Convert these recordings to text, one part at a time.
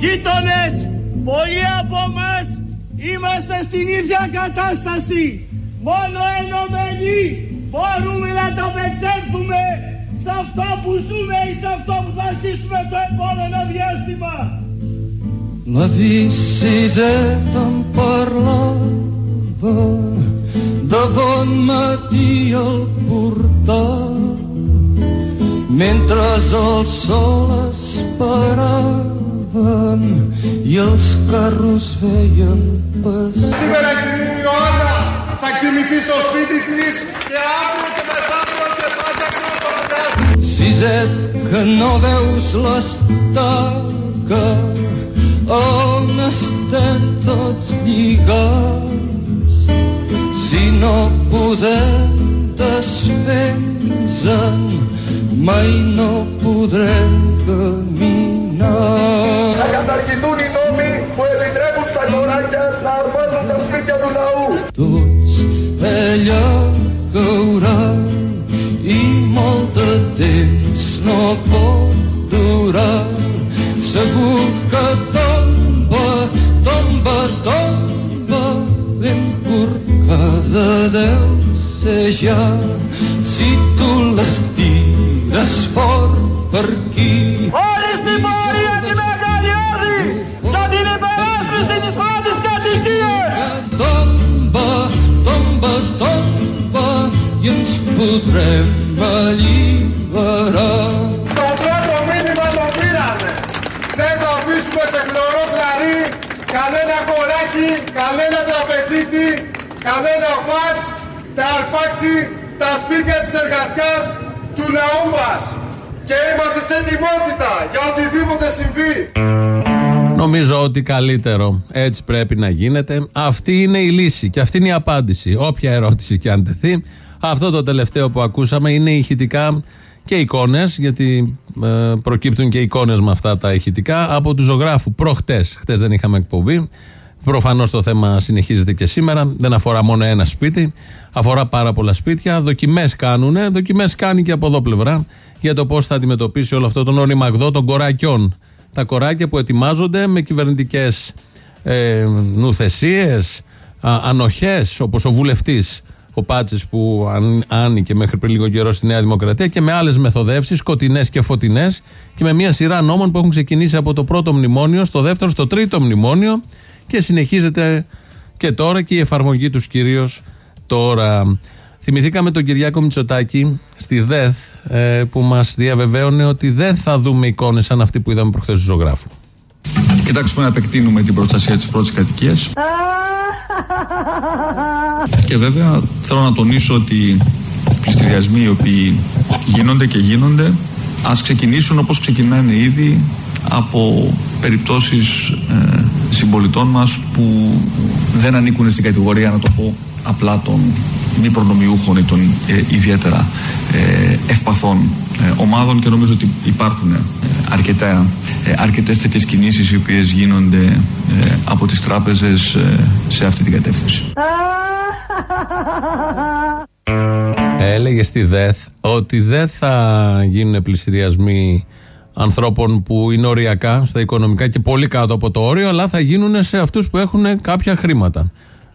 Γείτονες, πολλοί από μας είμαστε στην ίδια κατάσταση. Μόνο ενωμένοι μπορούμε να τα απεξέλθουμε σε αυτό που ζούμε ή σε αυτό που θα ζήσουμε το επόμενο διάστημα. La vie s'isait en parlava de bon matí el portal mentre el sol esperaven i els carros veien passar. Σήμερα η κυρία Ιωάννα θα κοιμηθεί στο σπίτι της και αύριο και μεθαύριο και πάντα και Siset que no veus l'estaca on estem tots lligats si no podem desfer-nos-en mai no podrem caminar. Acatarki Tuni Tomi, puebitrem uns tacoratges, l'armes dels seus fills en una u. Tots allò caurà i molt de temps no pot durar. Segur que tomba, tomba, tomba, ben curcada, deu ser ja, si tu l'estàs fort per aquí Όλοι στην πορεία τη μεγάλη όρη για την υπεράσπιση της πρώτης κατοικίας. tomba, tomba, tomba i ens podrem alliberar. Το πρώτο μήνυμα το πήραμε. Δεν θα αφήσουμε σε χλωρό κλαρί κανένα κοράκι, κανένα τραπεζίτη, κανένα φατ θα αρπάξει τα σπίτια της εργατιάς του λαού μας. Και είμαστε σε ετοιμότητα για οτιδήποτε συμβεί. Νομίζω ότι καλύτερο έτσι πρέπει να γίνεται. Αυτή είναι η λύση και αυτή είναι η απάντηση. Όποια ερώτηση και αν τεθεί. Αυτό το τελευταίο που ακούσαμε είναι ηχητικά και εικόνες, γιατί ε, προκύπτουν και εικόνες με αυτά τα ηχητικά από του ζωγράφου προχτές. Χτες δεν είχαμε εκπομπή. Προφανώς το θέμα συνεχίζεται και σήμερα. Δεν αφορά μόνο ένα σπίτι. Αφορά πάρα πολλά σπίτια. Δοκιμές κάνουν. Δοκιμές κάνει και από εδώ πλευρά για το πώς θα αντιμετωπίσει όλο αυτό τον οριμαγδό των κοράκιων. Τα κοράκια που ετοιμάζονται με κυβερνητικές ε, νουθεσίες, ανοχές, όπως ο βουλευτής ο Πάτσης που αν, άνοιγε μέχρι πριν λίγο καιρό στη Νέα Δημοκρατία και με άλλες μεθοδεύσεις, σκοτεινές και φωτεινές και με μια σειρά νόμων που έχουν ξεκινήσει από το πρώτο μνημόνιο στο δεύτερο, στο τρίτο μνημόνιο και συνεχίζεται και τώρα και η εφαρμογή τους κυρίως τώρα. Θυμηθήκαμε τον Κυριάκο Μητσοτάκη στη ΔΕΘ ε, που μας διαβεβαίωνε ότι δεν θα δούμε εικόνες σαν αυτή που είδαμε προχθές του ζωγράφου. Κοιτάξουμε να επεκτείνουμε την προστασία της πρώτης κατοικίας. Και βέβαια θέλω να τονίσω ότι οι πληστηριασμοί οι οποίοι γίνονται και γίνονται ας ξεκινήσουν όπως ξεκινάνε ήδη από περιπτώσεις ε, συμπολιτών μας που δεν ανήκουν στην κατηγορία να το πω απλά των μη προνομιούχων ή των ε, ιδιαίτερα ε, ευπαθών ε, ομάδων και νομίζω ότι υπάρχουν ε, αρκετά, ε, αρκετές τέτοιες κινήσεις οι οποίες γίνονται ε, από τις τράπεζες ε, σε αυτή την κατεύθυνση. Έλεγε στη ΔΕΘ ότι δεν θα γίνουν πληστηριασμοί ανθρώπων που είναι οριακά στα οικονομικά και πολύ κάτω από το όριο, αλλά θα γίνουν σε αυτούς που έχουν κάποια χρήματα.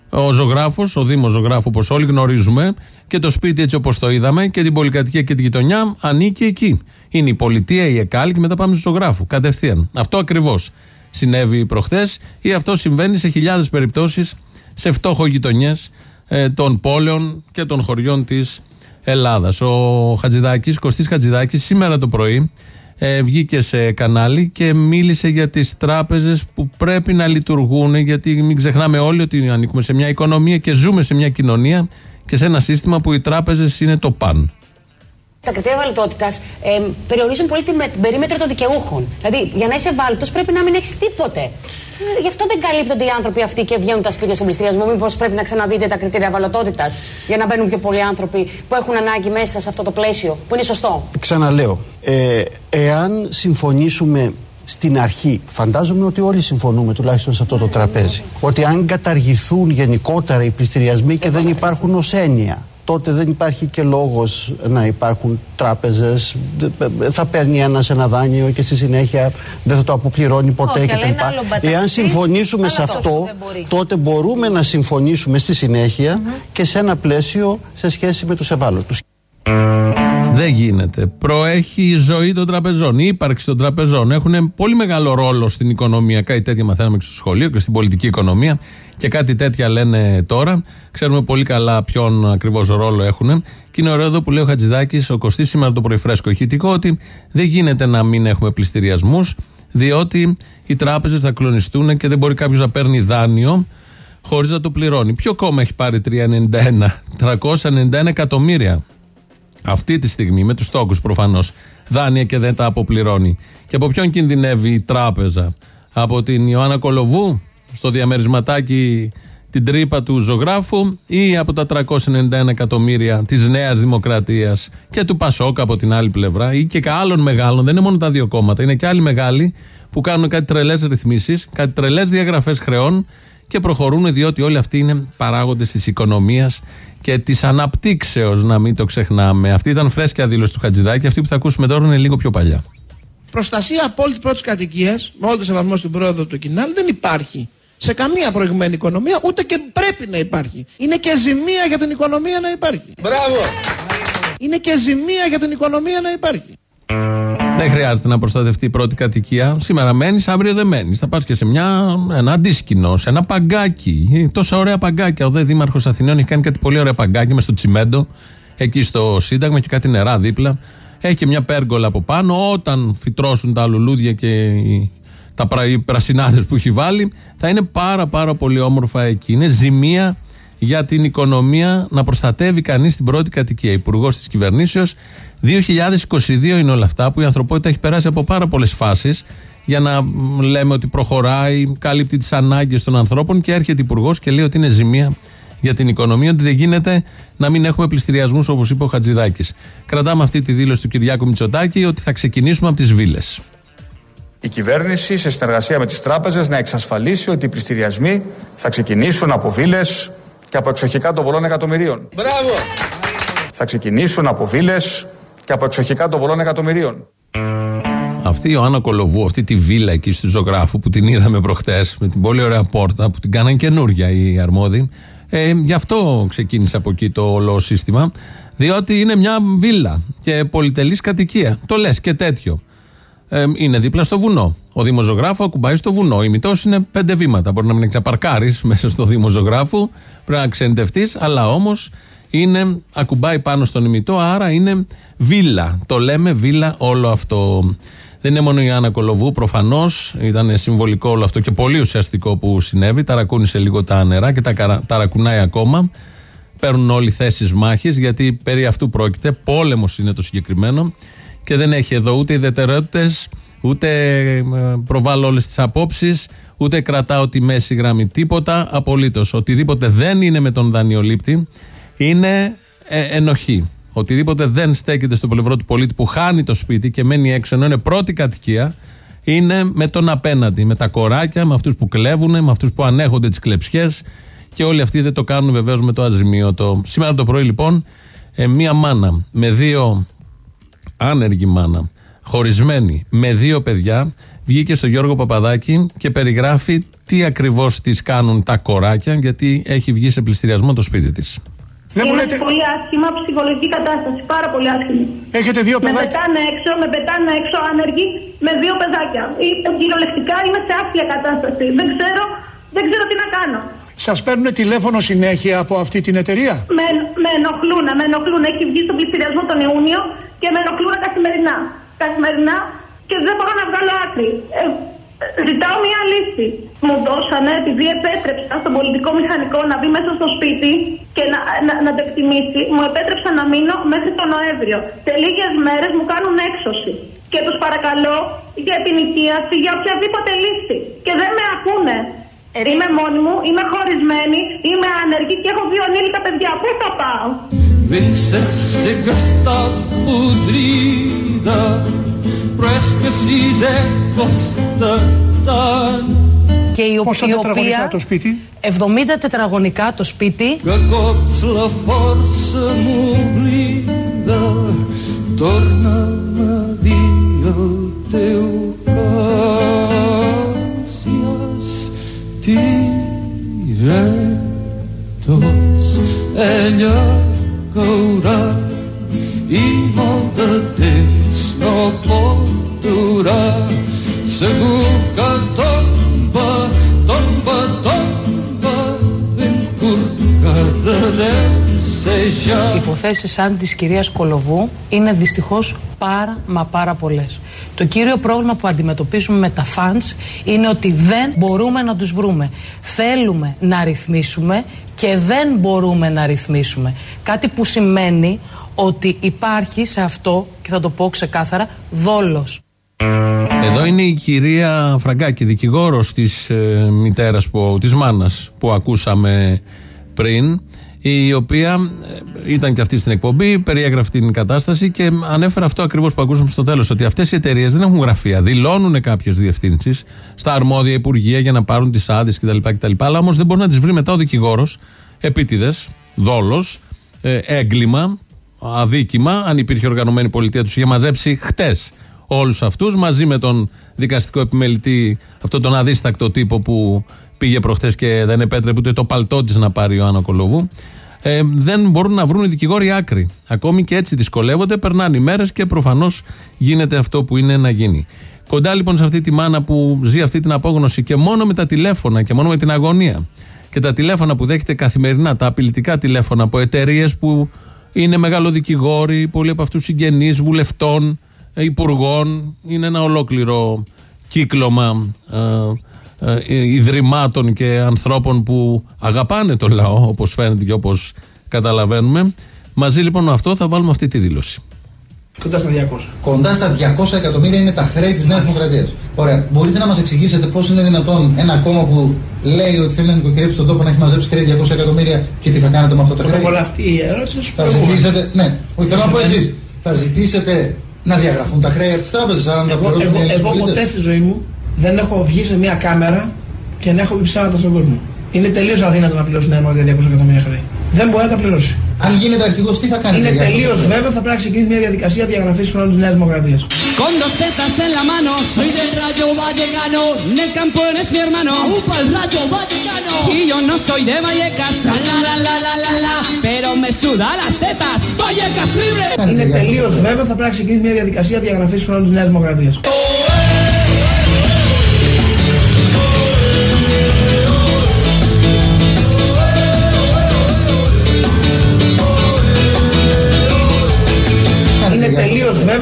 Ο ζωγράφος, ο Δήμος ζωγράφο, όπως όλοι γνωρίζουμε, και το σπίτι έτσι όπως το είδαμε, και την πολυκατοικία και την γειτονιά ανήκει εκεί. Είναι η πολιτεία, η ΕΚΑΛ και μετά πάμε στο ζωγράφο. Κατευθείαν. Αυτό ακριβώς συνέβη προχθές ή αυτό συμβαίνει σε χιλιάδες περιπτώσεις σε φτώχο γειτονιές ε, των πόλεων και των χωριών της Ελλάδας. Ο Χατζηδάκης, Κωστής Χατζηδάκης, σήμερα το πρωί ε, βγήκε σε κανάλι και μίλησε για τις τράπεζες που πρέπει να λειτουργούν γιατί μην ξεχνάμε όλοι ότι ανήκουμε σε μια οικονομία και ζούμε σε μια κοινωνία και σε ένα σύστημα που οι τράπεζες είναι το παν. Τα κριτήρια βαλτότητας ε, περιορίζουν πολύ την, την περίμετρο των δικαιούχων. Δηλαδή, για να είσαι ευάλωτος πρέπει να μην έχεις τίποτε. Ε, Γι' αυτό δεν καλύπτονται οι άνθρωποι αυτοί και βγαίνουν τα σπίτια στον πληστηριασμό. Μήπως πρέπει να ξαναδείτε τα κριτήρια βαλωτότητας για να μπαίνουν πιο πολλοί άνθρωποι που έχουν ανάγκη μέσα σε αυτό το πλαίσιο, που είναι σωστό. Ξαναλέω, ε, εάν συμφωνήσουμε στην αρχή, φαντάζομαι ότι όλοι συμφωνούμε τουλάχιστον σε αυτό το τραπέζι, ότι αν καταργηθούν γενικότερα οι πληστηριασμοί και δεν υπάρχουν ως έννοια, τότε δεν υπάρχει και λόγος να υπάρχουν τράπεζες θα παίρνει ένας ένα δάνειο και στη συνέχεια δεν θα το αποπληρώνει ποτέ Όχι, και αλλά τα είναι λοιπά. άλλο μπαταξής, Εάν συμφωνήσουμε αλλά σε αυτό αυτό δεν μπορεί. τότε μπορούμε να συμφωνήσουμε στη συνέχεια και σε ένα πλαίσιο σε σχέση με τους ευάλωτους. Δεν γίνεται. Προέχει η ζωή των τραπεζών, η ύπαρξη των τραπεζών. Έχουν πολύ μεγάλο ρόλο στην οικονομία. Κάτι τέτοια μαθαίναμε και στο σχολείο και στην πολιτική οικονομία. Και κάτι τέτοια λένε τώρα. Ξέρουμε πολύ καλά ποιον ακριβώς ρόλο έχουν. Και είναι ωραίο εδώ που λέει ο Χατζηδάκης, ο Κωστής, σήμερα το πρωί φρέσκο ηχητικό, ότι δεν γίνεται να μην έχουμε πληστηριασμούς, διότι οι τράπεζες θα κλονιστούν και δεν μπορεί κάποιος να παίρνει δάνειο χωρίς να το πληρώνει. Ποιο κόμμα έχει πάρει 391, 391 εκατομμύρια αυτή τη στιγμή με τους τόκους προφανώς δάνεια και δεν τα αποπληρώνει. Και από ποιον κινδυνεύει η τράπεζα; Από την Ιωάννα Κολοβού; Στο διαμερισματάκι την τρύπα του ζωγράφου ή από τα 391 εκατομμύρια της Νέας Δημοκρατίας και του Πασόκα από την άλλη πλευρά ή και άλλων μεγάλων, δεν είναι μόνο τα δύο κόμματα, είναι και άλλοι μεγάλοι που κάνουν κάτι τρελές ρυθμίσεις, κάτι τρελές διαγραφές χρεών και προχωρούν διότι όλοι αυτοί είναι παράγοντες της οικονομίας και της αναπτύξεως, να μην το ξεχνάμε. Αυτή ήταν φρέσκια δήλωση του Χατζηδάκη. Αυτή που θα ακούσουμε τώρα είναι λίγο πιο παλιά. Προστασία απόλυτη πρώτης κατοικίας, με όλο το σεβασμό στην πρόοδο του Κινάλ, δεν υπάρχει σε καμία προηγουμένη οικονομία, ούτε και πρέπει να υπάρχει. Είναι και ζημία για την οικονομία να υπάρχει. Μπράβο! Είναι και ζημία για την οικονομία να υπάρχει. Δεν χρειάζεται να προστατευτεί η πρώτη κατοικία. Σήμερα μένεις, αύριο δεν μένεις. Θα πας και σε μια, ένα αντίσκηνο, σε ένα παγκάκι. Ε, Τόσα ωραία παγκάκια. Ο δε Δήμαρχος Αθηνών έχει κάνει κάτι πολύ ωραία παγκάκι με στο τσιμέντο, εκεί στο Σύνταγμα και κάτι νερά δίπλα. Έχει και μια πέργολα από πάνω. Όταν φυτρώσουν τα λουλούδια και οι- τα πρα, οι πρασινάδες που έχει βάλει, θα είναι πάρα πάρα πολύ όμορφα εκεί. Είναι ζημία για την οικονομία να προστατεύει κανείς την πρώτη κατοικία. Υπουργός της κυβερνήσεως. 2022 είναι όλα αυτά που η ανθρωπότητα έχει περάσει από πάρα πολλές φάσεις για να μ, λέμε ότι προχωράει, καλύπτει τις ανάγκες των ανθρώπων και έρχεται υπουργός και λέει ότι είναι ζημία για την οικονομία, ότι δεν γίνεται να μην έχουμε πληστηριασμούς όπως είπε ο Χατζηδάκης. Κρατάμε αυτή τη δήλωση του Κυριάκου Μητσοτάκη ότι θα ξεκινήσουμε από τις βίλες. Η κυβέρνηση σε συνεργασία με τις τράπεζες να εξασφαλίσει ότι οι πληστηριασμοί θα ξεκινήσουν από βίλες και από εξοχικά των πολλών εκατομμυρίων. Μπράβο! Θα ξεκινήσουν από βίλες και από εξοχικά των πολλών εκατομμυρίων. Αυτή η Ιωάννα Κολοβού, αυτή τη βίλα εκεί στη ζωγράφου που την είδαμε προχτές με την πολύ ωραία πόρτα που την κάναν καινούρια οι αρμόδιοι. Ε, γι' αυτό ξεκίνησε από εκεί το όλο σύστημα. Διότι είναι μια βίλα και πολυτελής κατοικία. Το λες και τέτοιο. Ε, είναι δίπλα στο βουνό. Ο Δήμο Ζωγράφου ακουμπάει στο βουνό. Η μητός είναι πέντε βήματα. Μπορεί να μην εξαπαρκάρει μέσα στο Δήμο Ζωγράφου, πρέπει να ξενιτευτεί, αλλά όμως είναι, ακουμπάει πάνω στον ημιτό, άρα είναι βίλα. Το λέμε βίλα όλο αυτό. Δεν είναι μόνο η Άννα Κολοβού, προφανώς ήταν συμβολικό όλο αυτό και πολύ ουσιαστικό που συνέβη. Ταρακούνησε λίγο τα νερά και τα καρα- ταρακουνάει ακόμα. Παίρνουν όλοι θέσεις μάχης γιατί περί αυτού πρόκειται. Πόλεμος είναι το συγκεκριμένο και δεν έχει εδώ ούτε ιδιαιτερότητες, ούτε ε, προβάλλω όλες τις απόψεις, ούτε κρατάω τη μέση γραμμή. Τίποτα απολύτως. Οτιδήποτε δεν είναι με τον δανειολήπτη είναι ε, ενοχή. Οτιδήποτε δεν στέκεται στο πλευρό του πολίτη που χάνει το σπίτι και μένει έξω ενώ είναι πρώτη κατοικία, είναι με τον απέναντι. Με τα κοράκια, με αυτούς που κλέβουν, με αυτούς που ανέχονται τις κλεψιές και όλοι αυτοί δεν το κάνουν βεβαίως με το αζημίωτο. Σήμερα το πρωί λοιπόν, ε, μία μάνα με δύο άνεργη μάνα, χωρισμένη, με δύο παιδιά, βγήκε στο Γιώργο Παπαδάκη και περιγράφει τι ακριβώς της κάνουν τα κοράκια, γιατί έχει βγει σε πληστηριασμό το σπίτι της. Δεν μου Είμαι λέτε, σε πολύ άσχημα ψυχολογική κατάσταση. Πάρα πολύ άσχημη. έχετε δύο Με παιδάκια; πετάνε έξω, με πετάνε έξω άνεργοι με δύο παιδάκια. Ή, κυριολεκτικά είμαι σε άθλια κατάσταση. Δεν ξέρω, δεν ξέρω τι να κάνω. Σας παίρνουν τηλέφωνο συνέχεια από αυτή την εταιρεία; Με, με ενοχλούν, με ενοχλούν. Έχει βγει στον πληστηριασμό τον Ιούνιο και με ενοχλούν καθημερινά. Καθημερινά και δεν μπορώ να βγάλω άκρη. Ε, ζητάω μια λύση. Μου δώσανε, επειδή επέτρεψα στον πολιτικό μηχανικό να μπει μέσα στο σπίτι και να, να, να το εκτιμήσει, μου επέτρεψαν να μείνω μέχρι τον Νοέμβριο. Σε λίγες μέρες μου κάνουν έξωση. Και τους παρακαλώ για επινοικίαση, για οποιαδήποτε λύση. Και δεν με ακούνε. Είμαι μόνη μου, είμαι χωρισμένη, είμαι άνεργη και έχω δύο ανήλικα παιδιά. Πού θα πάω; Vencer-se gastar podrida Però és que si és costa tant Και η, Πόσα η τετραγωνικά οποία. το σπίτι; 70 τετραγωνικά το σπίτι. Que cops la força m'oblida torna'm a dir el teu cas i πυρέτος ένιο η σε τόμπα σαν της κυρίας Κολοβού είναι δυστυχώς πάρα μα πάρα πολλές. Το κύριο πρόβλημα που αντιμετωπίζουμε με τα φαντς είναι ότι δεν μπορούμε να τους βρούμε. Θέλουμε να ρυθμίσουμε και δεν μπορούμε να ρυθμίσουμε. Κάτι που σημαίνει ότι υπάρχει σε αυτό, και θα το πω ξεκάθαρα, δόλος. Εδώ είναι η κυρία Φραγκάκη, δικηγόρος της ε, μητέρας, που, της μάνας που ακούσαμε πριν, η οποία ε, ήταν και αυτή στην εκπομπή, περιέγραφε την κατάσταση και ανέφερε αυτό ακριβώς που ακούσαμε στο τέλος, ότι αυτές οι εταιρείες δεν έχουν γραφεία, δηλώνουν κάποιες διευθύνσεις στα αρμόδια υπουργεία για να πάρουν τις άδειες κτλ, κτλ. Αλλά όμως δεν μπορεί να τις βρει μετά ο δικηγόρος, επίτηδες, δόλος, ε, έγκλημα, αδίκημα, αν υπήρχε οργανωμένη πολιτεία τους είχε μαζέψει χτες όλους αυτούς μαζί με τον δικαστικό επιμελητή, αυτόν τον αδίστακτο τύπο που πήγε προχθέ και δεν επέτρεπε ούτε το παλτό της να πάρει ο Άννα Κολοβού. Ε, δεν μπορούν να βρουν οι δικηγόροι άκρη. Ακόμη και έτσι δυσκολεύονται, περνάνε οι μέρες και προφανώς γίνεται αυτό που είναι να γίνει. Κοντά λοιπόν σε αυτή τη μάνα που ζει αυτή την απόγνωση και μόνο με τα τηλέφωνα και μόνο με την αγωνία και τα τηλέφωνα που δέχεται καθημερινά, τα απειλητικά τηλέφωνα από εταιρείες που είναι μεγαλοδικηγόροι, πολλοί από αυτούς συγγενείς, βουλευτών, ε, υπουργών. Είναι ένα ολόκληρο κύκλωμα ε, ε, ιδρυμάτων και ανθρώπων που αγαπάνε τον λαό, όπως φαίνεται και όπως καταλαβαίνουμε. Μαζί λοιπόν με αυτό θα βάλουμε αυτή τη δήλωση. Κοντά στα 200. Κοντά στα 200 εκατομμύρια είναι τα χρέη της Νέας Δημοκρατίας. Ωραία. Μπορείτε να μας εξηγήσετε πώς είναι δυνατόν ένα κόμμα που λέει ότι θέλει να νοικοκυρέψει τον τόπο να έχει μαζέψει χρέη 200 εκατομμύρια και τι θα κάνετε με αυτά τα Πρώτα χρέη; απ' όλα αυτή η ερώτηση σου Θα ζητήσετε, ναι, όχι θέλω να πω εσείς. Θα ζητήσετε να διαγραφούν τα χρέη από τις τράπεζες, άρα να τα Εγώ, πληρώσουν οι εγώ, Έλληνες εγώ πολίτες. ποτέ στη ζωή μου δεν έχω βγει σε μια κάμερα και να έχω πει ψέματα στον κόσμο. Είναι τελείως αδύνατο να πληρώσει νέα Δημοκρατία 200 εκατομμύρια χρέη. Δεν μπορεί να τα πληρώσει. Αν γίνεται αρχηγός, τι θα κάνετε. Είναι για αυτό το τελείως θέμα; βέβαιο ότι θα πρέπει να ξεκινήσει μια διαδικασία διαγραφής χρόνου της Νέας Δημοκρατίας. Con dos tetas en la mano, soy del Rayo Vallecano. En el campo eres mi hermano, upa el Rayo Vallecano. Y yo no soy de Vallecas, la la la la la la, pero me suda las tetas. Vallecas libre. Είναι τελείως βέβαιο ότι θα πρέπει να ξεκινήσει μια διαδικασία διαγραφής χρόνου της Νέας Δημοκρατίας.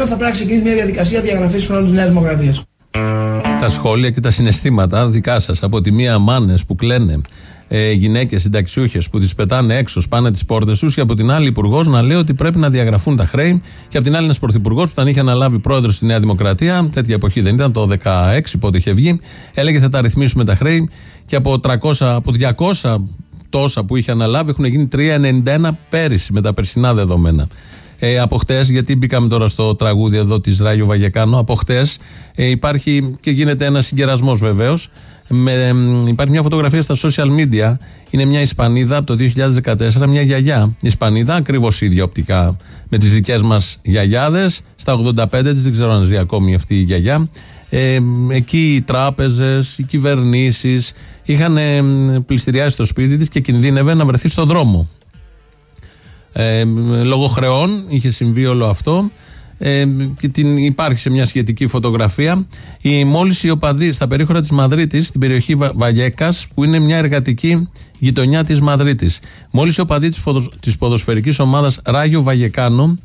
Τελείω βέβαιο ότι θα πρέπει να ξεκινήσει μια διαδικασία διαγραφής χρόνου της Νέας Δημοκρατίας. τα σχόλια και τα συναισθήματα δικά σας. Από τη μία μάνες που κλαίνε, ε, γυναίκες συνταξιούχες που τις πετάνε έξω, σπάνε τις πόρτες τους, και από την άλλη υπουργός να λέει ότι πρέπει να διαγραφούν τα χρέη. Και από την άλλη ένας πρωθυπουργός που τον είχε αναλάβει πρόεδρος στη Νέα Δημοκρατία, τέτοια εποχή δεν ήταν, το 16 πότε είχε βγει, έλεγε θα τα ρυθμίσουμε τα χρέη. Και από, 300, από 200 τόσα που είχε αναλάβει έχουν γίνει 3,91 πέρυσι με τα περσινά δεδομένα. Ε, από χτες, γιατί μπήκαμε τώρα στο τραγούδι εδώ της Ράγιο Βαγεκάνο, από χτες ε, υπάρχει και γίνεται ένας συγκερασμός βεβαίως. Υπάρχει μια φωτογραφία στα social media. Είναι μια Ισπανίδα από το 2014, μια γιαγιά. Ισπανίδα, ακριβώς ίδια οπτικά με τις δικές μας γιαγιάδες. Στα 85 της, δεν ξέρω αν ζει ακόμη αυτή η γιαγιά. Ε, εκεί οι τράπεζες, οι κυβερνήσεις είχαν ε, πληστηριάσει το σπίτι της και κινδύνευε να βρεθεί στο δρόμο. Ε, λόγω χρεών είχε συμβεί όλο αυτό ε, και την, υπάρχει σε μια σχετική φωτογραφία η, μόλις οι οπαδοί στα περίχωρα της Μαδρίτης στην περιοχή Βα, Βαγέκας που είναι μια εργατική γειτονιά της Μαδρίτης μόλις οι οπαδοί της, φοδο, της ποδοσφαιρικής ομάδας Ράγιο Βαγεκάνο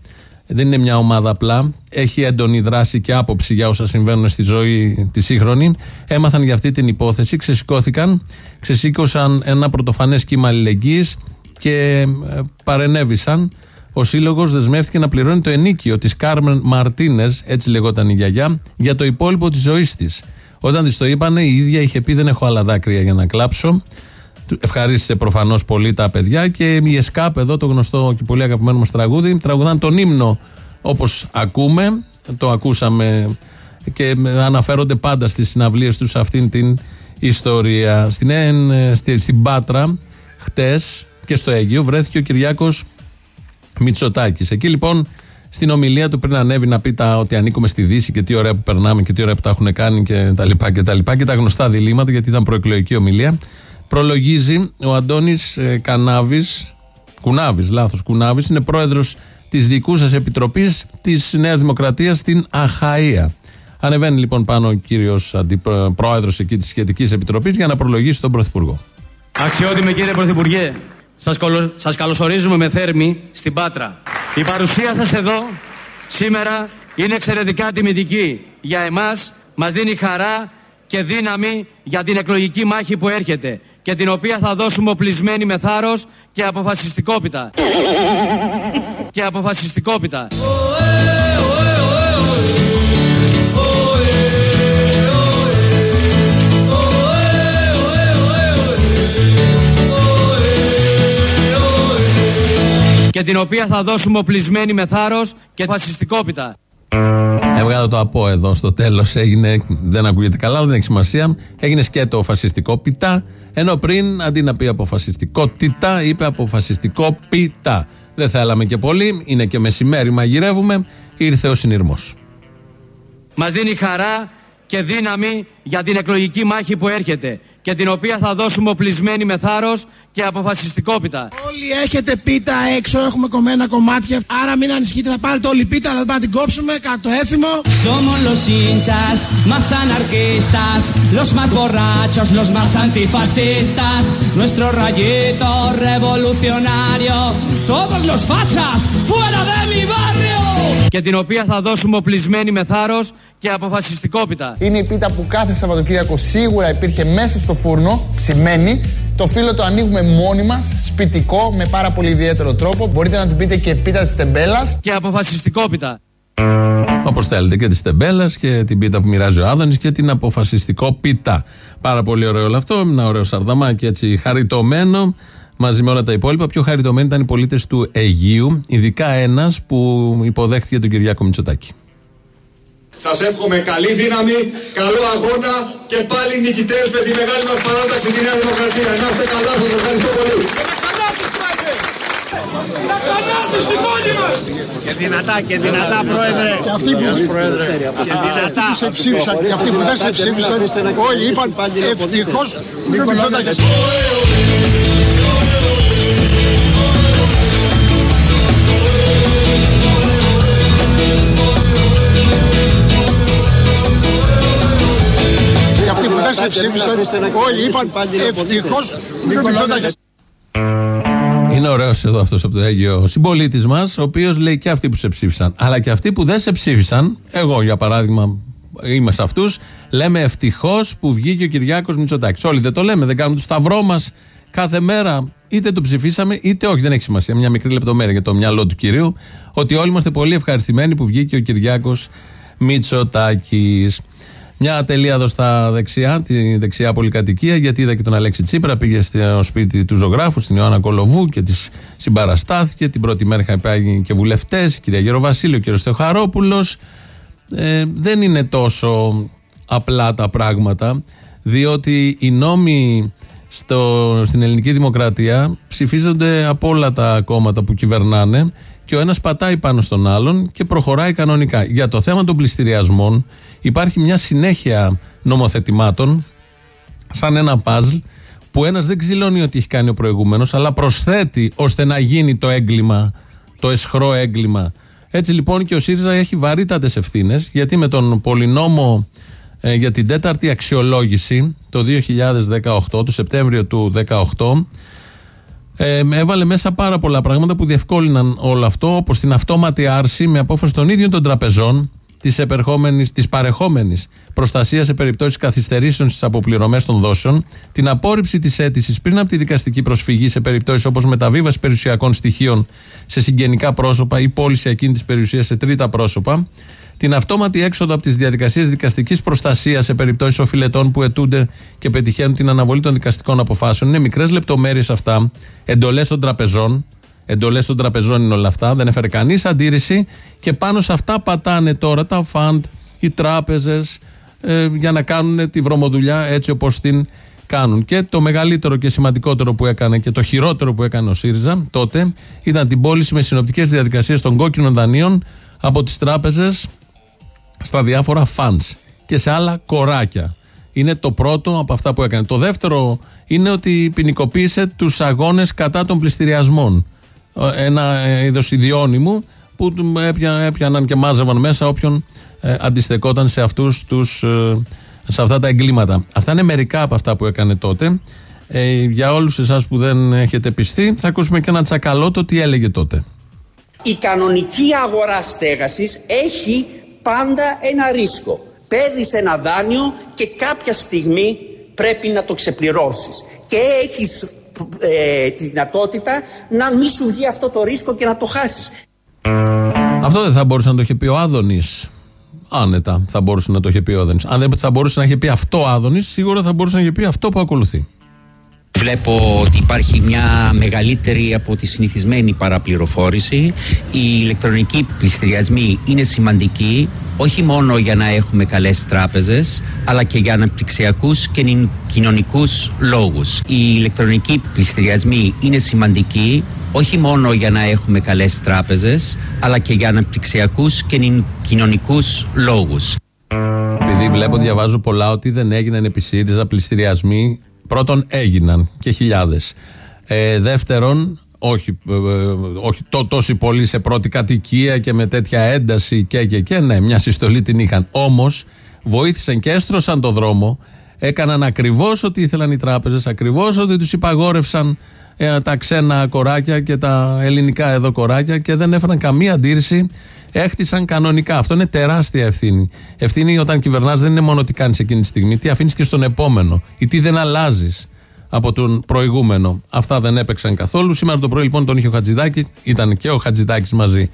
δεν είναι μια ομάδα απλά. Έχει έντονη δράση και άποψη για όσα συμβαίνουν στη ζωή της σύγχρονη. Έμαθαν για αυτή την υπόθεση, ξεσηκώθηκαν, ξεσήκωσαν ένα πρωτοφανές κύμα αλληλεγγύης και ε, παρενέβησαν. Ο σύλλογος δεσμεύτηκε να πληρώνει το ενίκιο της Κάρμεν Μαρτίνες, έτσι λεγόταν η γιαγιά, για το υπόλοιπο της ζωής της. Όταν της το είπανε, η ίδια είχε πει: Δεν έχω άλλα δάκρυα για να κλάψω. Ευχαρίστησε προφανώς πολύ τα παιδιά και η ΕΣΚΑΠ, εδώ το γνωστό και πολύ αγαπημένο μας τραγούδι, τραγουδάν τον ύμνο όπως ακούμε. Το ακούσαμε και αναφέρονται πάντα στις συναυλίες τους σε αυτήν την ιστορία. Στην, ε, στη- στην Πάτρα, χτες και στο Αίγυο, βρέθηκε ο Κυριάκος Μητσοτάκης. Εκεί λοιπόν στην ομιλία του πριν ανέβει να πει τα, ότι ανήκουμε στη Δύση και τι ωραία που περνάμε και τι ωραία που τα έχουν κάνει και τα λοιπά και τα λοιπά και τα γνωστά διλήμματα γιατί ήταν προεκλογική ομιλία. Προλογίζει ο Αντώνης ε, Κανάβης, Κουνάβης, λάθος, Κουνάβης, είναι πρόεδρος της δικού σας επιτροπής της Νέας Δημοκρατίας στην Αχαία. Ανεβαίνει λοιπόν πάνω ο κύριος πρόεδρος εκεί της σχετικής επιτροπής για να προλογίσει τον Πρωθυπουργό. Αξιότιμε κύριε Πρωθυπουργέ, σας, κολο- σας καλωσορίζουμε με θέρμη στην Πάτρα. Η παρουσία σας εδώ σήμερα είναι εξαιρετικά τιμητική. Για εμάς μας δίνει χαρά και δύναμη για την εκλογική μάχη που έρχεται και την οποία θα δώσουμε οπλισμένοι με θάρρος και αποφασιστικόπιτα. και αποφασιστικόπιτα. Και την οποία θα δώσουμε οπλισμένοι με θάρρος και φασιστικόπιτα. Έβγαλα το από εδώ στο τέλος. Έγινε, δεν ακούγεται καλά, δεν έχει σημασία. Έγινε σκέτο φασιστικό πιτά. Ενώ πριν αντί να πει αποφασιστικότητα, είπε αποφασιστικό-πίτα. Δεν θέλαμε και πολύ. Είναι και μεσημέρι, μαγειρεύουμε. Ήρθε ο συνειρμός. Μας δίνει χαρά και δύναμη για την εκλογική μάχη που έρχεται και την οποία θα δώσουμε οπλισμένοι με θάρρος και αποφασιστικόπιτα. Όλοι έχετε πίτα έξω, έχουμε κομμένα κομμάτια. Άρα μην ανησυχείτε, θα πάρετε όλη πίτα, αλλά θα την κόψουμε κάτω έθιμο. Somos los hinchas más anarquistas, los más borrachos, los más antifascistas. Nuestro rayito revolucionario, todos los fachas, fuera de mi barrio. Και την οποία θα δώσουμε οπλισμένοι με θάρρος και αποφασιστικόπιτα. Είναι η πίτα που κάθε Σαββατοκύριακο σίγουρα υπήρχε μέσα στο φούρνο, ψημένη. Το φύλλο το ανοίγουμε μόνοι μας, σπιτικό, με πάρα πολύ ιδιαίτερο τρόπο. Μπορείτε να την πείτε και πίτα της τεμπέλας. Και αποφασιστικόπιτα. Όπως θέλετε, και της τεμπέλας και την πίτα που μοιράζει ο Άδωνης και την αποφασιστικό πίτα. Πάρα πολύ ωραίο όλο αυτό. Ένα ωραίο σαρδαμάκι έτσι χαριτωμένο μαζί με όλα τα υπόλοιπα. Πιο χαριτωμένοι ήταν οι πολίτες του Αιγείου, ειδικά ένας που υποδέχθηκε τον Κυριάκο Μητσοτάκη. Σας εύχομαι καλή δύναμη, καλό αγώνα και πάλι νικητές με τη μεγάλη μας παράταξη τη Νέα Δημοκρατία. Να είστε καλά, σας ευχαριστώ πολύ. Να ξανάσεις στην πόλη μας! Και δυνατά, και δυνατά, πρόεδρε. Και αυτοί που, πρόεδρε. Και δυνατά. σε ψήφισαν και αυτοί που δεν σε ψήφισαν, όλοι είπαν ευτυχώς που είναι αυτοί που δεν σε ψήφισαν, όλοι είπαν ευτυχώς που είναι ο Μητσοτάκης. Είναι ωραίος εδώ αυτός από το Αίγιο συμπολίτης μας, ο οποίος λέει και αυτοί που σε ψήφισαν. Αλλά και αυτοί που δεν σε ψήφισαν, εγώ για παράδειγμα είμαι σε αυτούς, λέμε ευτυχώς που βγήκε ο Κυριάκος Μητσοτάκης. Όλοι δεν το λέμε, δεν κάνουμε το σταυρό μας κάθε μέρα. Είτε το ψηφίσαμε, είτε όχι, δεν έχει σημασία. Μια μικρή λεπτομέρεια για το μυαλό του κυρίου. Ότι όλοι είμαστε πολύ ευχαριστημένοι που βγήκε ο Κυριάκος Μητσοτάκης. Μια τελεία εδώ στα δεξιά, τη δεξιά πολυκατοικία, γιατί είδα και τον Αλέξη Τσίπρα. Πήγε στο σπίτι του ζωγράφου, στην Ιωάννα Κολοβού και της συμπαραστάθηκε. Την πρώτη μέρα είχαν πάει και βουλευτές, η κυρία Γεροβασίλη, ο κύριος Θεοχαρόπουλος. Ε, δεν είναι τόσο απλά τα πράγματα, διότι οι νόμοι στο, στην ελληνική δημοκρατία ψηφίζονται από όλα τα κόμματα που κυβερνάνε και ο ένας πατάει πάνω στον άλλον και προχωράει κανονικά. Για το θέμα των πληστηριασμών υπάρχει μια συνέχεια νομοθετημάτων σαν ένα παζλ που ένας δεν ξυλώνει ότι έχει κάνει ο προηγούμενος αλλά προσθέτει ώστε να γίνει το έγκλημα, το εσχρό έγκλημα. Έτσι λοιπόν και ο ΣΥΡΙΖΑ έχει βαρύτατες ευθύνες γιατί με τον πολυνόμο ε, για την τέταρτη αξιολόγηση το 2018, το Σεπτέμβριο του 2018 ε, έβαλε μέσα πάρα πολλά πράγματα που διευκόλυναν όλο αυτό, όπως την αυτόματη άρση με απόφαση των ίδιων των τραπεζών της, επερχόμενης, της παρεχόμενης προστασίας σε περιπτώσεις καθυστερήσεων στις αποπληρωμές των δόσεων, την απόρριψη της αίτησης πριν από τη δικαστική προσφυγή σε περιπτώσεις όπως μεταβίβαση περιουσιακών στοιχείων σε συγγενικά πρόσωπα ή πώληση ακίνητης περιουσίας σε τρίτα πρόσωπα, την αυτόματη έξοδο από τις διαδικασίες δικαστικής προστασίας σε περιπτώσεις οφειλετών που αιτούνται και πετυχαίνουν την αναβολή των δικαστικών αποφάσεων. Είναι μικρές λεπτομέρειες αυτά, εντολές των τραπεζών. Εντολές των τραπεζών είναι όλα αυτά. Δεν έφερε κανείς αντίρρηση και πάνω σε αυτά πατάνε τώρα τα φαντ, οι τράπεζες, ε, για να κάνουν τη βρωμοδουλειά έτσι όπως την κάνουν. Και το μεγαλύτερο και σημαντικότερο που έκανε και το χειρότερο που έκανε ο ΣΥΡΙΖΑ τότε ήταν την πώληση με συνοπτικές διαδικασίες των κόκκινων δανείων από τις τράπεζες στα διάφορα funds και σε άλλα κοράκια. Είναι το πρώτο από αυτά που έκανε. Το δεύτερο είναι ότι ποινικοποίησε τους αγώνες κατά των πληστηριασμών. Ε, Ένα είδος ιδιώνυμου που του έπια- έπιαναν και μάζευαν μέσα όποιον ε, αντιστεκόταν σε, αυτούς τους, ε, σε αυτά τα εγκλήματα. Αυτά είναι μερικά από αυτά που έκανε τότε. Ε, για όλους εσάς που δεν έχετε πιστεί θα ακούσουμε και ένα τσακαλώτο τι έλεγε τότε. Η κανονική αγορά στέγασης έχει πάντα ένα ρίσκο. Παίρνεις ένα δάνειο και κάποια στιγμή πρέπει να το ξεπληρώσεις. Και έχεις ε, τη δυνατότητα να μην σου βγει αυτό το ρίσκο και να το χάσεις. Αυτό δεν θα μπορούσε να το είχε πει ο Άδωνης. Άνετα θα μπορούσε να το είχε πει ο Άδωνης. Αν δεν θα μπορούσε να είχε πει αυτό ο Άδωνης, σίγουρα θα μπορούσε να είχε πει αυτό που ακολουθεί. Βλέπω ότι υπάρχει μια μεγαλύτερη από τη συνηθισμένη παραπληροφόρηση. Οι ηλεκτρονικοί πληστηριασμοί είναι σημαντικοί όχι μόνο για να έχουμε καλές τράπεζες αλλά και για αναπτυξιακούς και νυ- κοινωνικούς λόγους. Οι ηλεκτρονικοί πληστηριασμοί είναι σημαντικοί όχι μόνο για να έχουμε καλές τράπεζες αλλά και για αναπτυξιακούς και νυ- κοινωνικούς λόγους. Επειδή βλέπω, διαβάζω πολλά ότι δεν έγιναν επί ΣΥΡΙΖΑ πληστηριασμοί. Πρώτον, έγιναν και χιλιάδες. Ε, δεύτερον, όχι, ε, ε, όχι τό- τόσοι πολλοί σε πρώτη κατοικία και με τέτοια ένταση και και και. Ναι, μια συστολή την είχαν. Όμως, βοήθησαν και έστρωσαν το δρόμο. Έκαναν ακριβώς ό,τι ήθελαν οι τράπεζες, ακριβώς ό,τι τους υπαγόρευσαν ε, τα ξένα κοράκια και τα ελληνικά εδώ κοράκια και δεν έφεραν καμία αντίρρηση. Έχτισαν κανονικά. Αυτό είναι τεράστια ευθύνη. Ευθύνη όταν κυβερνάς δεν είναι μόνο τι κάνεις εκείνη τη στιγμή, τι αφήνεις και στον επόμενο ή τι δεν αλλάζεις από τον προηγούμενο. Αυτά δεν έπαιξαν καθόλου. Σήμερα το πρωί λοιπόν τον είχε ο Χατζηδάκης, ήταν και ο Χατζηδάκης μαζί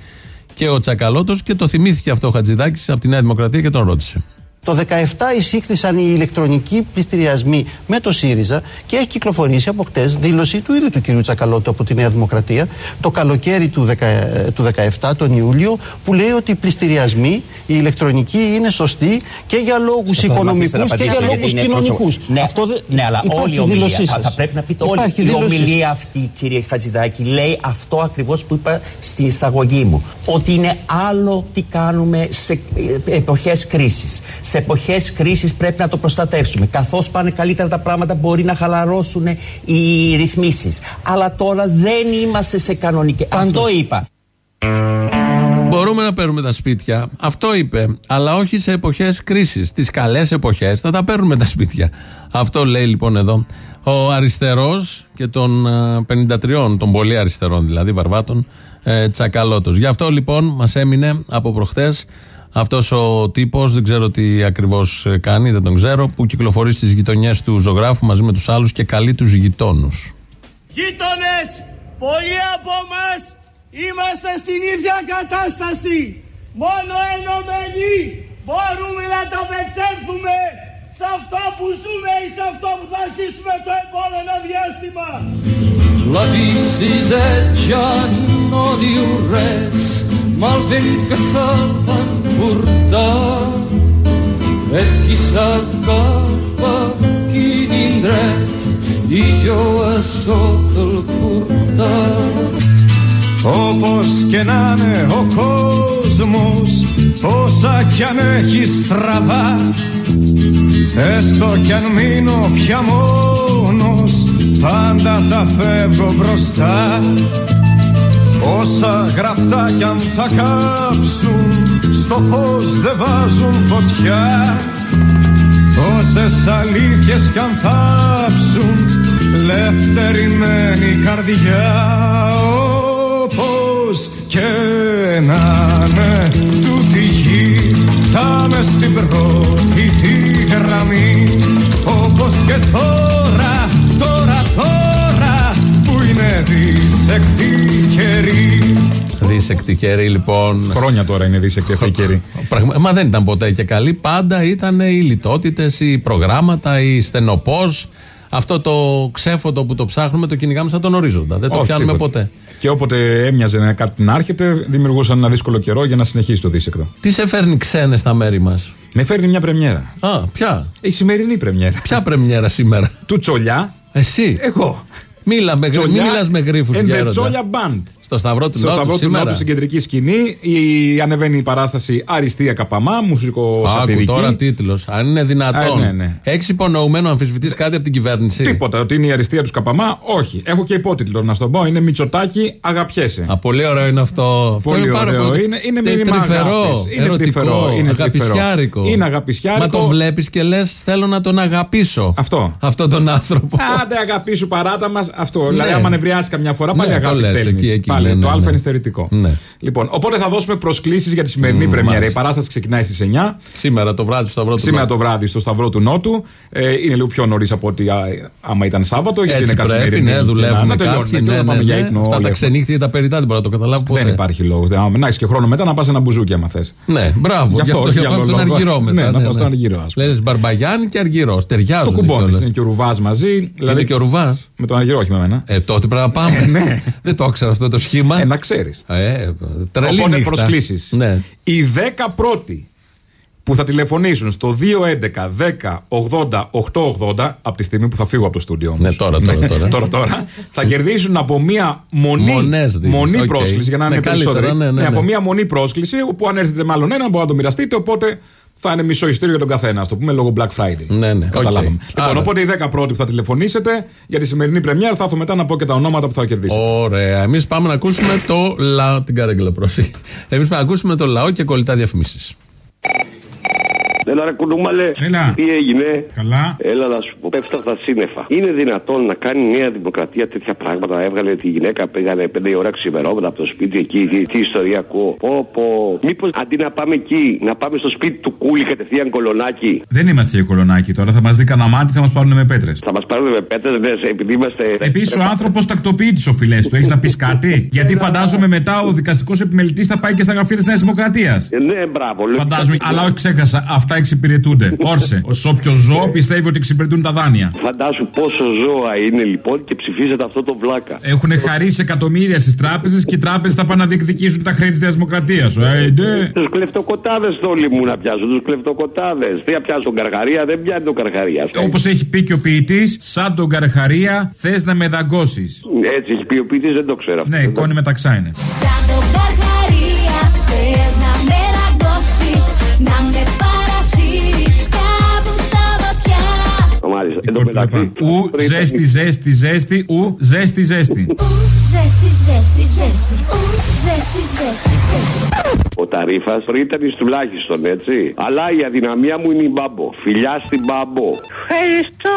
και ο Τσακαλώτος και το θυμήθηκε αυτό ο Χατζηδάκης από τη Νέα Δημοκρατία και τον ρώτησε. Το 17 εισήχθησαν οι ηλεκτρονικοί πληστηριασμοί με το ΣΥΡΙΖΑ και έχει κυκλοφορήσει από χτες δήλωση του ίδιου του κ. Τσακαλώτου από τη Νέα Δημοκρατία το καλοκαίρι του, 10, του 17, τον Ιούλιο, που λέει ότι οι πληστηριασμοί, οι ηλεκτρονικοί είναι σωστοί και για λόγους Σε αυτό οικονομικούς αφήστε να και για απαντήσω, λόγους γιατί είναι κοινωνικούς. πρόσωπο. Ναι, ναι, αλλά όλη η ομιλία. Θα, θα πρέπει να πείτε όλη Υπάρχει η δήλωσή ομιλία σας. αυτή, κύριε Χατζηδάκη, λέει αυτό ακριβώς που είπα στην εισαγωγή μου. Ότι είναι άλλο τι κάνουμε σε εποχές κρίσης. Σε εποχές κρίσης πρέπει να το προστατεύσουμε. Καθώς πάνε καλύτερα τα πράγματα, μπορεί να χαλαρώσουν οι ρυθμίσεις. Αλλά τώρα δεν είμαστε σε κανονική. Αυτό είπα. Μπορούμε να παίρνουμε τα σπίτια. Αυτό είπε. Αλλά όχι σε εποχές κρίσης. Τις καλές εποχές θα τα παίρνουμε τα σπίτια. Αυτό λέει λοιπόν εδώ ο αριστερός και των ε, 53, των πολύ αριστερών δηλαδή, βαρβάτων, ε, Τσακαλώτος. Γι' αυτό λοιπόν μας έμεινε από προχθέ αυτός ο τύπος, δεν ξέρω τι ακριβώς κάνει, δεν τον ξέρω, που κυκλοφορεί στις γειτονιές του ζωγράφου μαζί με τους άλλους και καλεί τους γειτόνους. Γείτονες, πολλοί από μας είμαστε στην ίδια κατάσταση. Μόνο ενωμένοι μπορούμε να τα απεξέλθουμε σε αυτό που ζούμε ή σε αυτό που θα ζήσουμε το επόμενο διάστημα. La visiseggia no diu res, ma el vent que se'l va emportar. E qui s'acaba quin indret i jo a sota el portal. Όπως και να είναι ο κόσμος Όσα κι αν έχει στραβά Έστω κι αν μείνω πια μόνος Πάντα θα φεύγω μπροστά Όσα γραφτά κι αν θα κάψουν Στο φως δεν βάζουν φωτιά. Όσες αλήθειες κι αν θάψουν Λευτερημένη καρδιά. Όπως και να είναι τούτη η γη Θα με στην πρώτη τη γραμμή. Όπως και τώρα, τώρα, τώρα Δίσεκτη καιρή λοιπόν. Χρόνια τώρα είναι δίσεκτη αυτή η καιρή. Πραγμα- Μα δεν ήταν ποτέ και καλή. Πάντα ήταν οι λιτότητες, οι προγράμματα, η στενοπός. Αυτό το ξέφωτο που το ψάχνουμε το κυνηγάμε σαν τον ορίζοντα. Δεν το Όχι, πιάνουμε τίποτα. ποτέ. Και όποτε έμοιαζε να κάτι να έρχεται, δημιουργούσαν ένα δύσκολο καιρό για να συνεχίσει το δίσεκτο. Τι σε φέρνει ξένες στα μέρη μας; Με φέρνει μια πρεμιέρα. Α, ποια; Η σημερινή πρεμιέρα. Ποια πρεμιέρα σήμερα; Του Τσολιά. Εσύ; Εγώ. Μίλα με, μην μιλάς με γρήφους And the γέροντα. Τσόλια Band. Στο Σταυρό του Στο Νότου. Σταυρό του σήμερα. Νότου στην κεντρική σκηνή η, ανεβαίνει η παράσταση Αριστεία Καπαμά, μουσικό Άκου σατυρική. τώρα τίτλος. Αν είναι δυνατόν. Α, ναι, ναι. Έχει υπονοούμενο να αμφισβητείς κάτι από την κυβέρνηση; Τίποτα, ότι είναι η αριστεία του Καπαμά, όχι. Έχω και υπότιτλο να σου το πω. Είναι Μητσοτάκι, αγαπιέσαι. Α, πολύ ωραίο είναι αυτό. Πολύ αυτό είναι πάρα ωραίο. πολύ. Είναι, είναι Τε- μήνυμα τρυφερό, αγάπης. Είναι ερωτικό, τρυφερό, είναι αγαπησιάρικο. τρυφερό. Είναι αγαπησιάρικο. Μα τον βλέπεις και λες, θέλω να τον αγαπήσω. Αυτό. Αυτόν τον άνθρωπο. Άντε αγαπήσου παράτα μας αυτό. Ναι. Δηλαδή, άμα νευριάσεις καμιά φορά, πάλι Ναι, το αγάπη λες, στέλνεις. εκεί, εκεί, Πάλι ναι, το ναι, Α ναι. είναι στερητικό. Ναι. Λοιπόν, οπότε θα δώσουμε προσκλήσεις για τη σημερινή Μμ, πρεμιέρα. Η μάλιστα. παράσταση ξεκινάει στις 9. Σήμερα το βράδυ στο Σταυρό του Σήμερα Νότου. το βράδυ στο Σταυρό του Νότου. Ε, είναι λίγο πιο νωρίς από ότι α, άμα ήταν Σάββατο. Γιατί Έτσι είναι πρέπει, καθημερινή. ναι, και δουλεύουν να τελειώνουμε κάποιοι. και Ναι, να πάμε ναι, για ναι. ύπνο. Αυτά όλοι τα έχουμε. ξενύχτια και τα περιτά δεν μπορώ να το καταλάβω ποτέ. Δεν υπάρχει λόγος. Να έχει και χρόνο μετά να πας ένα μπουζούκι άμα θες. Ναι, μπράβο. Γι' Γι' αυτό, αυτό για και πάμε άλλο στον λόγο. Αργυρό μετά. Ναι, να πάω στον Αργυρό, ας πούμε. Λε Μπαρμπαγιάννη και Αργυρός. Ταιριάζουν. Το κουμπώνεις. κιόλας. Είναι και ο Ρουβάς μαζί. Είναι και ο Ρουβάς. Με τον Αργυρό, όχι με μένα. Ε, τότε πρέπει να πάμε. ναι. Δεν το ήξερα αυτό το σχήμα. Ε, να ξέρεις. Ε, τρελή Οπότε νύχτα. προσκλήσεις. Ναι. Οι 10 πρώτοι που θα τηλεφωνήσουν στο 211 10 80 880 από τη στιγμή που θα φύγω από το στούντιο. όμως. Ναι, τώρα, τώρα, τώρα. τώρα, τώρα, θα κερδίσουν από μία μονή, Μονές δίνεις, μονή οκ. πρόσκληση για να Ναι, είναι καλύτερα, περισσότεροι. ναι, ναι, ναι. από μία μονή πρόσκληση όπου αν έρθετε μάλλον έναν μπορείτε να το μοιραστείτε οπότε θα είναι μισό εισιτήριο για τον καθένα. Ας το πούμε λόγω Black Friday. Ναι, ναι, Καταλάβαμε. οκ. Λοιπόν, Άρα. οπότε οπότε οι 10 πρώτοι που θα τηλεφωνήσετε για τη σημερινή πρεμιέρα θα έρθω μετά να πω και τα ονόματα που θα κερδίσετε. Ωραία. Εμείς πάμε να ακούσουμε το λαό. Την καρέκλα πρόσεχε. Εμείς πάμε να ακούσουμε το λαό και κολλητά διαφημίσεις. Έλα ρε κουνούμαλε. Έλα. Τι έγινε; Καλά. Έλα να σου πω. Πέφτω στα σύννεφα. Είναι δυνατόν να κάνει η Νέα Δημοκρατία τέτοια πράγματα; Έβγαλε τη γυναίκα, πήγανε πέντε η ώρα ξημερώματα από το σπίτι εκεί. Τι, τι ιστορία ακούω. Πω, πω. Μήπως αντί να πάμε εκεί, να πάμε στο σπίτι του κούλι κατευθείαν κολονάκι; Δεν είμαστε για κολονάκι τώρα. Θα μας δει κανένα μάτι, θα μας πάρουν με πέτρες. Θα μας πάρουν με πέτρες, ναι, επειδή είμαστε. Επίσης, ο άνθρωπος τακτοποιεί τις οφειλές του. Έχεις να πεις κάτι; Γιατί φαντάζομαι μετά ο δικαστικός επιμελητής θα πάει και στα γραφεία της Νέας Δημοκρατίας. Ε, Ναι, μπράβο. λέω. Φαντάζομαι. Αλλά όχι ξέχασα. Αυτά εξυπηρετούνται. Όρσε. Ω όποιο ζώο πιστεύει ότι εξυπηρετούν τα δάνεια. Φαντάσου πόσο ζώα είναι λοιπόν και ψηφίζετε αυτό το βλάκα. Έχουν χαρίσει εκατομμύρια στις τράπεζες και οι τράπεζες θα πάνε να διεκδικήσουν τα χρέη της Νέας Δημοκρατίας. Ε, ναι. Τους κλεφτοκοτάδες όλοι μου να πιάσουν. Τους κλεφτοκοτάδες. Τι να πιάσουν τον Καρχαρία, δεν πιάνει τον Καρχαρία. Όπως έχει πει και ο ποιητής, σαν τον Καρχαρία θες να με δαγκώσεις. Έτσι έχει πει ο ποιητής, δεν το ξέρω. Ναι, η κόνη μεταξά είναι. Σαν τον Μάλιστα. Εν τω μεταξύ. Ου, ζέστη, ζέστη, ζέστη, ου, ζέστη, ζέστη. Ου, ζέστη, ζέστη, ζέστη Ου, ζέστη, ζέστη, ζέστη Ο Ταρίφας ήταν εις τουλάχιστον έτσι. Αλλά η αδυναμία μου είναι η μπάμπο. Φιλιά στην μπάμπο. Ευχαριστώ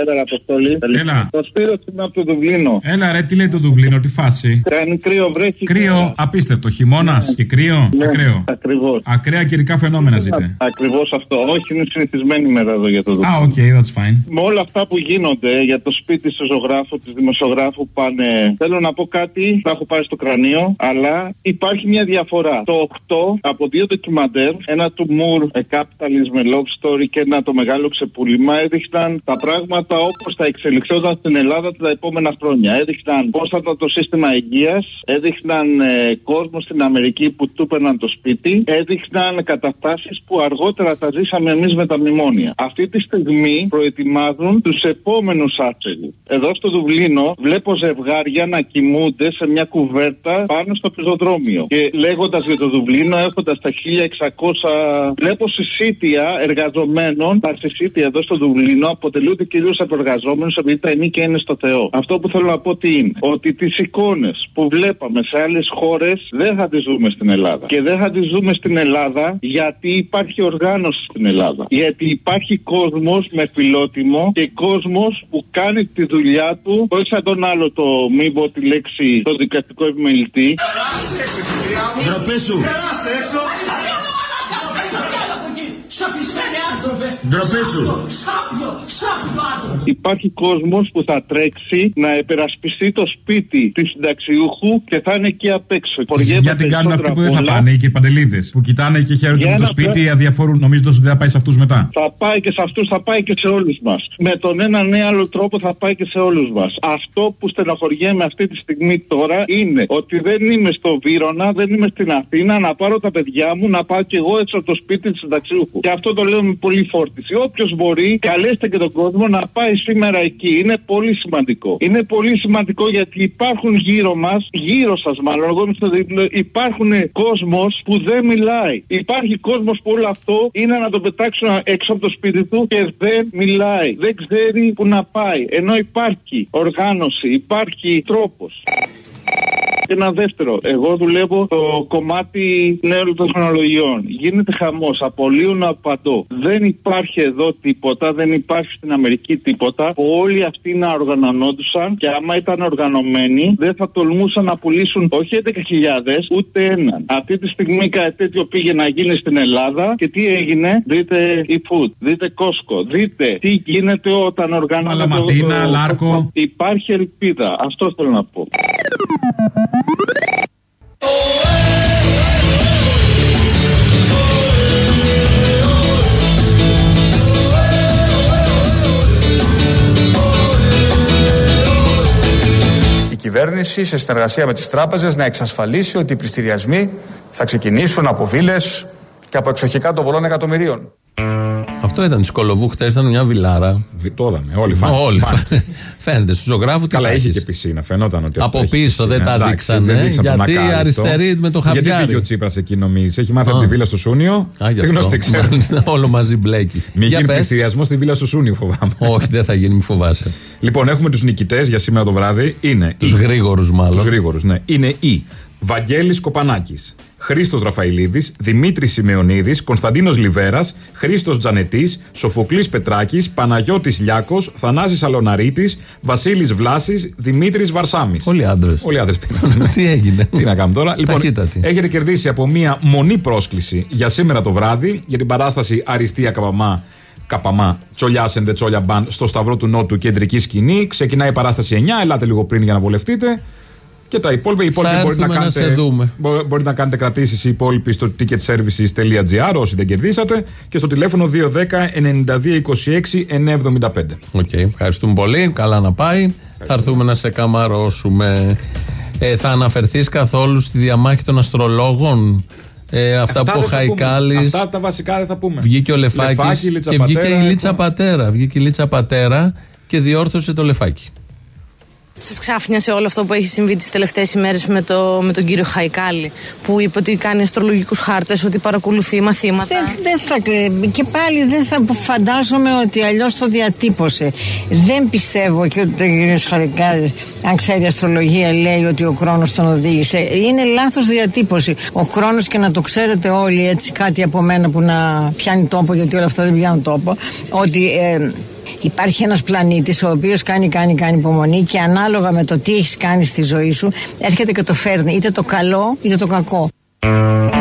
Έλα, ρε, Αποστολή. Έλα. Το Σπύρο είμαι από το Δουβλίνο. Έλα ρε, τι λέει το Δουβλίνο, τι φάση; Κάνει κρύο, βρέχει. Κρύο, απίστευτο. Χειμώνας και κρύο. Ναι, Ακραίο. Ακριβώς. Ακραία καιρικά φαινόμενα ζείτε. Ακριβώς αυτό. Όχι, είναι συνηθισμένη ημέρα εδώ για το Δουβλίνο. Α, ok, that's fine. Με όλα αυτά που γίνονται για το σπίτι του ζωγράφου, του δημοσιογράφου που πάνε. Θέλω να πω κάτι, τα έχω πάρει στο κρανίο, αλλά υπάρχει μια διαφορά. Το 8 από δύο ντοκιμαντέρ, ένα του Moore, Capitalism A Love Story και ένα το μεγάλο ξεπούλημα, έδειχναν τα πράγματα όπως θα εξελιχθόταν στην Ελλάδα τα επόμενα χρόνια. Έδειχναν πώς θα ήταν το σύστημα υγείας, έδειχναν ε, κόσμο στην Αμερική που του έπαιρναν το σπίτι, έδειχναν καταστάσεις που αργότερα τα ζήσαμε εμείς με τα μνημόνια. Αυτή τη στιγμή προετοιμάζουν τους επόμενους άστεγους. Εδώ στο Δουβλίνο βλέπω ζευγάρια να κοιμούνται σε μια κουβέρτα πάνω στο πεζοδρόμιο. Και λέγοντας για το Δουβλίνο, έχοντας τα 1600, βλέπω συσίτια εργαζομένων. Τα συσίτια εδώ στο Δουβλίνο αποτελούνται κυρίως από εργαζόμενους επειδή τα ενίκια είναι στο Θεό. Αυτό που θέλω να πω τι είναι, ότι τις εικόνες που βλέπαμε σε άλλες χώρες δεν θα τις δούμε στην Ελλάδα. Και δεν θα τις δούμε στην Ελλάδα γιατί υπάρχει οργάνωση στην Ελλάδα. Γιατί υπάρχει κόσμος με φιλότιμο και κόσμος που κάνει τη δουλειά του, όχι σαν τον άλλο το μην πω τη λέξη το δικαστικό επιμελητή. Ντροπή σου. Ντροπή σου. Υπάρχει κόσμος που θα τρέξει να επερασπιστεί το σπίτι του συνταξιούχου και θα είναι εκεί απ' έξω. Τη ζημιά την κάνουν αυτοί που δεν θα πάνε, και οι παντελίδες. Που κοιτάνε και χαίρονται Για με το ένα σπίτι, πρέ- αδιαφορούν νομίζοντα ότι δεν θα πάει σε αυτούς μετά. Θα πάει και σε αυτούς, θα πάει και σε όλους μας. Με τον έναν ή άλλο τρόπο θα πάει και σε όλους μας. Αυτό που στεναχωριέμαι αυτή τη στιγμή τώρα είναι ότι δεν είμαι στο Βύρονα, δεν είμαι στην Αθήνα να πάρω τα παιδιά μου να πάω κι εγώ έξω από το σπίτι του συνταξιούχου. Και αυτό το λέω με πολύ φόρτιση. Όποιος μπορεί, καλέστε και τον κόσμο να πάει σήμερα εκεί. Είναι πολύ σημαντικό. Είναι πολύ σημαντικό γιατί υπάρχουν γύρω μας, γύρω σας μάλλον, εγώ είμαι στο δίπλο, υπάρχουν κόσμος που δεν μιλάει. Υπάρχει κόσμος που όλο αυτό είναι να το πετάξουν έξω από το σπίτι του και δεν μιλάει. Δεν ξέρει που να πάει. Ενώ υπάρχει οργάνωση, υπάρχει τρόπος. Και ένα δεύτερο, εγώ δουλεύω το κομμάτι νέων τεχνολογιών. Γίνεται χαμός, απολύουν από παντού. Δεν υπάρχει εδώ τίποτα, δεν υπάρχει στην Αμερική τίποτα. Που όλοι αυτοί να οργανωνόντουσαν και άμα ήταν οργανωμένοι, δεν θα τολμούσαν να πουλήσουν όχι 11.000 ούτε έναν. Αυτή τη στιγμή κάτι τέτοιο πήγε να γίνει στην Ελλάδα και τι έγινε, δείτε e-food, δείτε Costco, δείτε τι γίνεται όταν οργανώνεται. Μαλαματίνα, το- το- Λάρκο. Υπάρχει ελπίδα. Αυτό θέλω να πω. Η κυβέρνηση σε συνεργασία με τις τράπεζες να εξασφαλίσει ότι οι πληστηριασμοί θα ξεκινήσουν από βίλες και από εξοχικά των πολλών εκατομμυρίων. Αυτό ήταν τη Κολοβού χθε, ήταν μια βιλάρα. Το είδαμε, όλοι φάνηκε. Όλοι Φάνηκε. φάνηκε. Φαίνεται στους ζωγράφους τι Καλά, θα είχε έχεις. και πισίνα, φαινόταν ότι. Από αυτό έχει πίσω δεν πισίνα. τα Εντάξει, δείξανε, δεν δείξαν τον γιατί ακάλυπτο. αριστεροί με το χαβιάρι. Γιατί πήγε ο Τσίπρας εκεί, νομίζεις; Έχει μάθει από Α. τη βίλα στο Σούνιο; Α, γι' Τι γνωστή αυτό. ξέρω. Μάλιστα, όλο μαζί μπλέκει. Μην Για γίνει πες. πληστηριασμός στη βίλα στο Σούνιο, φοβάμαι. Όχι, δεν θα γίνει, μη φοβάσαι. Λοιπόν, έχουμε τους νικητές για σήμερα το βράδυ. Είναι. Τους γρήγορους, μάλλον. Τους γρήγορους, ναι. Είναι η Βαγγέλης Κοπανάκης, Χρήστος Ραφαηλίδης, Δημήτρης Σιμεωνίδης, Κωνσταντίνος Λιβέρας, Χρήστος Τζανετής, Σοφοκλής Πετράκης, Παναγιώτης Λιάκος, Θανάσης Αλωναρίτης, Βασίλης Βλάσης, Δημήτρης Βαρσάμι. Όλοι άντρες. Όλοι άντρες πήραν. Τι έγινε; Τι να κάνουμε τώρα. Λοιπόν, Ταχύτατη. έχετε κερδίσει από μία μονή πρόσκληση για σήμερα το βράδυ για την παράσταση Αριστεία Καπαμά. Καπαμά, Τσολιάσεντε Τσόλια Μπαν στο Σταυρό του Νότου κεντρική σκηνή. Ξεκινάει η παράσταση 9. Ελάτε λίγο πριν για να βολευτείτε. Και τα υπόλοιπα, οι υπόλοιποι Θα μπορείτε να, έρθουμε να κάνετε, σε δούμε. μπο- μπορείτε να κάνετε κρατήσεις οι υπόλοιποι στο ticketservices.gr όσοι δεν κερδίσατε και στο τηλέφωνο 210-9226-975. Οκ, ευχαριστούμε πολύ. Καλά να πάει. Θα έρθουμε να σε καμαρώσουμε. Ε, θα αναφερθείς καθόλου στη διαμάχη των αστρολόγων; Ε, αυτά, που ο δεν θα πούμε. Χαϊκάλης Αυτά τα βασικά δεν θα πούμε. Βγήκε ο Λεφάκης Λεφάκη, Λίτσα και βγήκε Πατέρα, η Λίτσα Πατέρα. Βγήκε η Λίτσα Πατέρα και διόρθωσε το Λεφάκι. Σας ξάφνιασε όλο αυτό που έχει συμβεί τις τελευταίες ημέρες με, το, με τον κύριο Χαϊκάλη, που είπε ότι κάνει αστρολογικούς χάρτες, ότι παρακολουθεί μαθήματα; Δεν, δεν θα, και πάλι δεν θα φαντάζομαι ότι αλλιώς το διατύπωσε. Δεν πιστεύω και ότι ο κ. Χαρικάρη, αν ξέρει αστρολογία, λέει ότι ο χρόνο τον οδήγησε. Είναι λάθος διατύπωση. Ο χρόνο και να το ξέρετε όλοι, έτσι κάτι από μένα που να πιάνει τόπο, γιατί όλα αυτά δεν πιάνουν τόπο, ότι. ε, Υπάρχει ένας πλανήτης ο οποίος κάνει, κάνει, κάνει υπομονή και ανάλογα με το τι έχεις κάνει στη ζωή σου έρχεται και το φέρνει είτε το καλό είτε το κακό.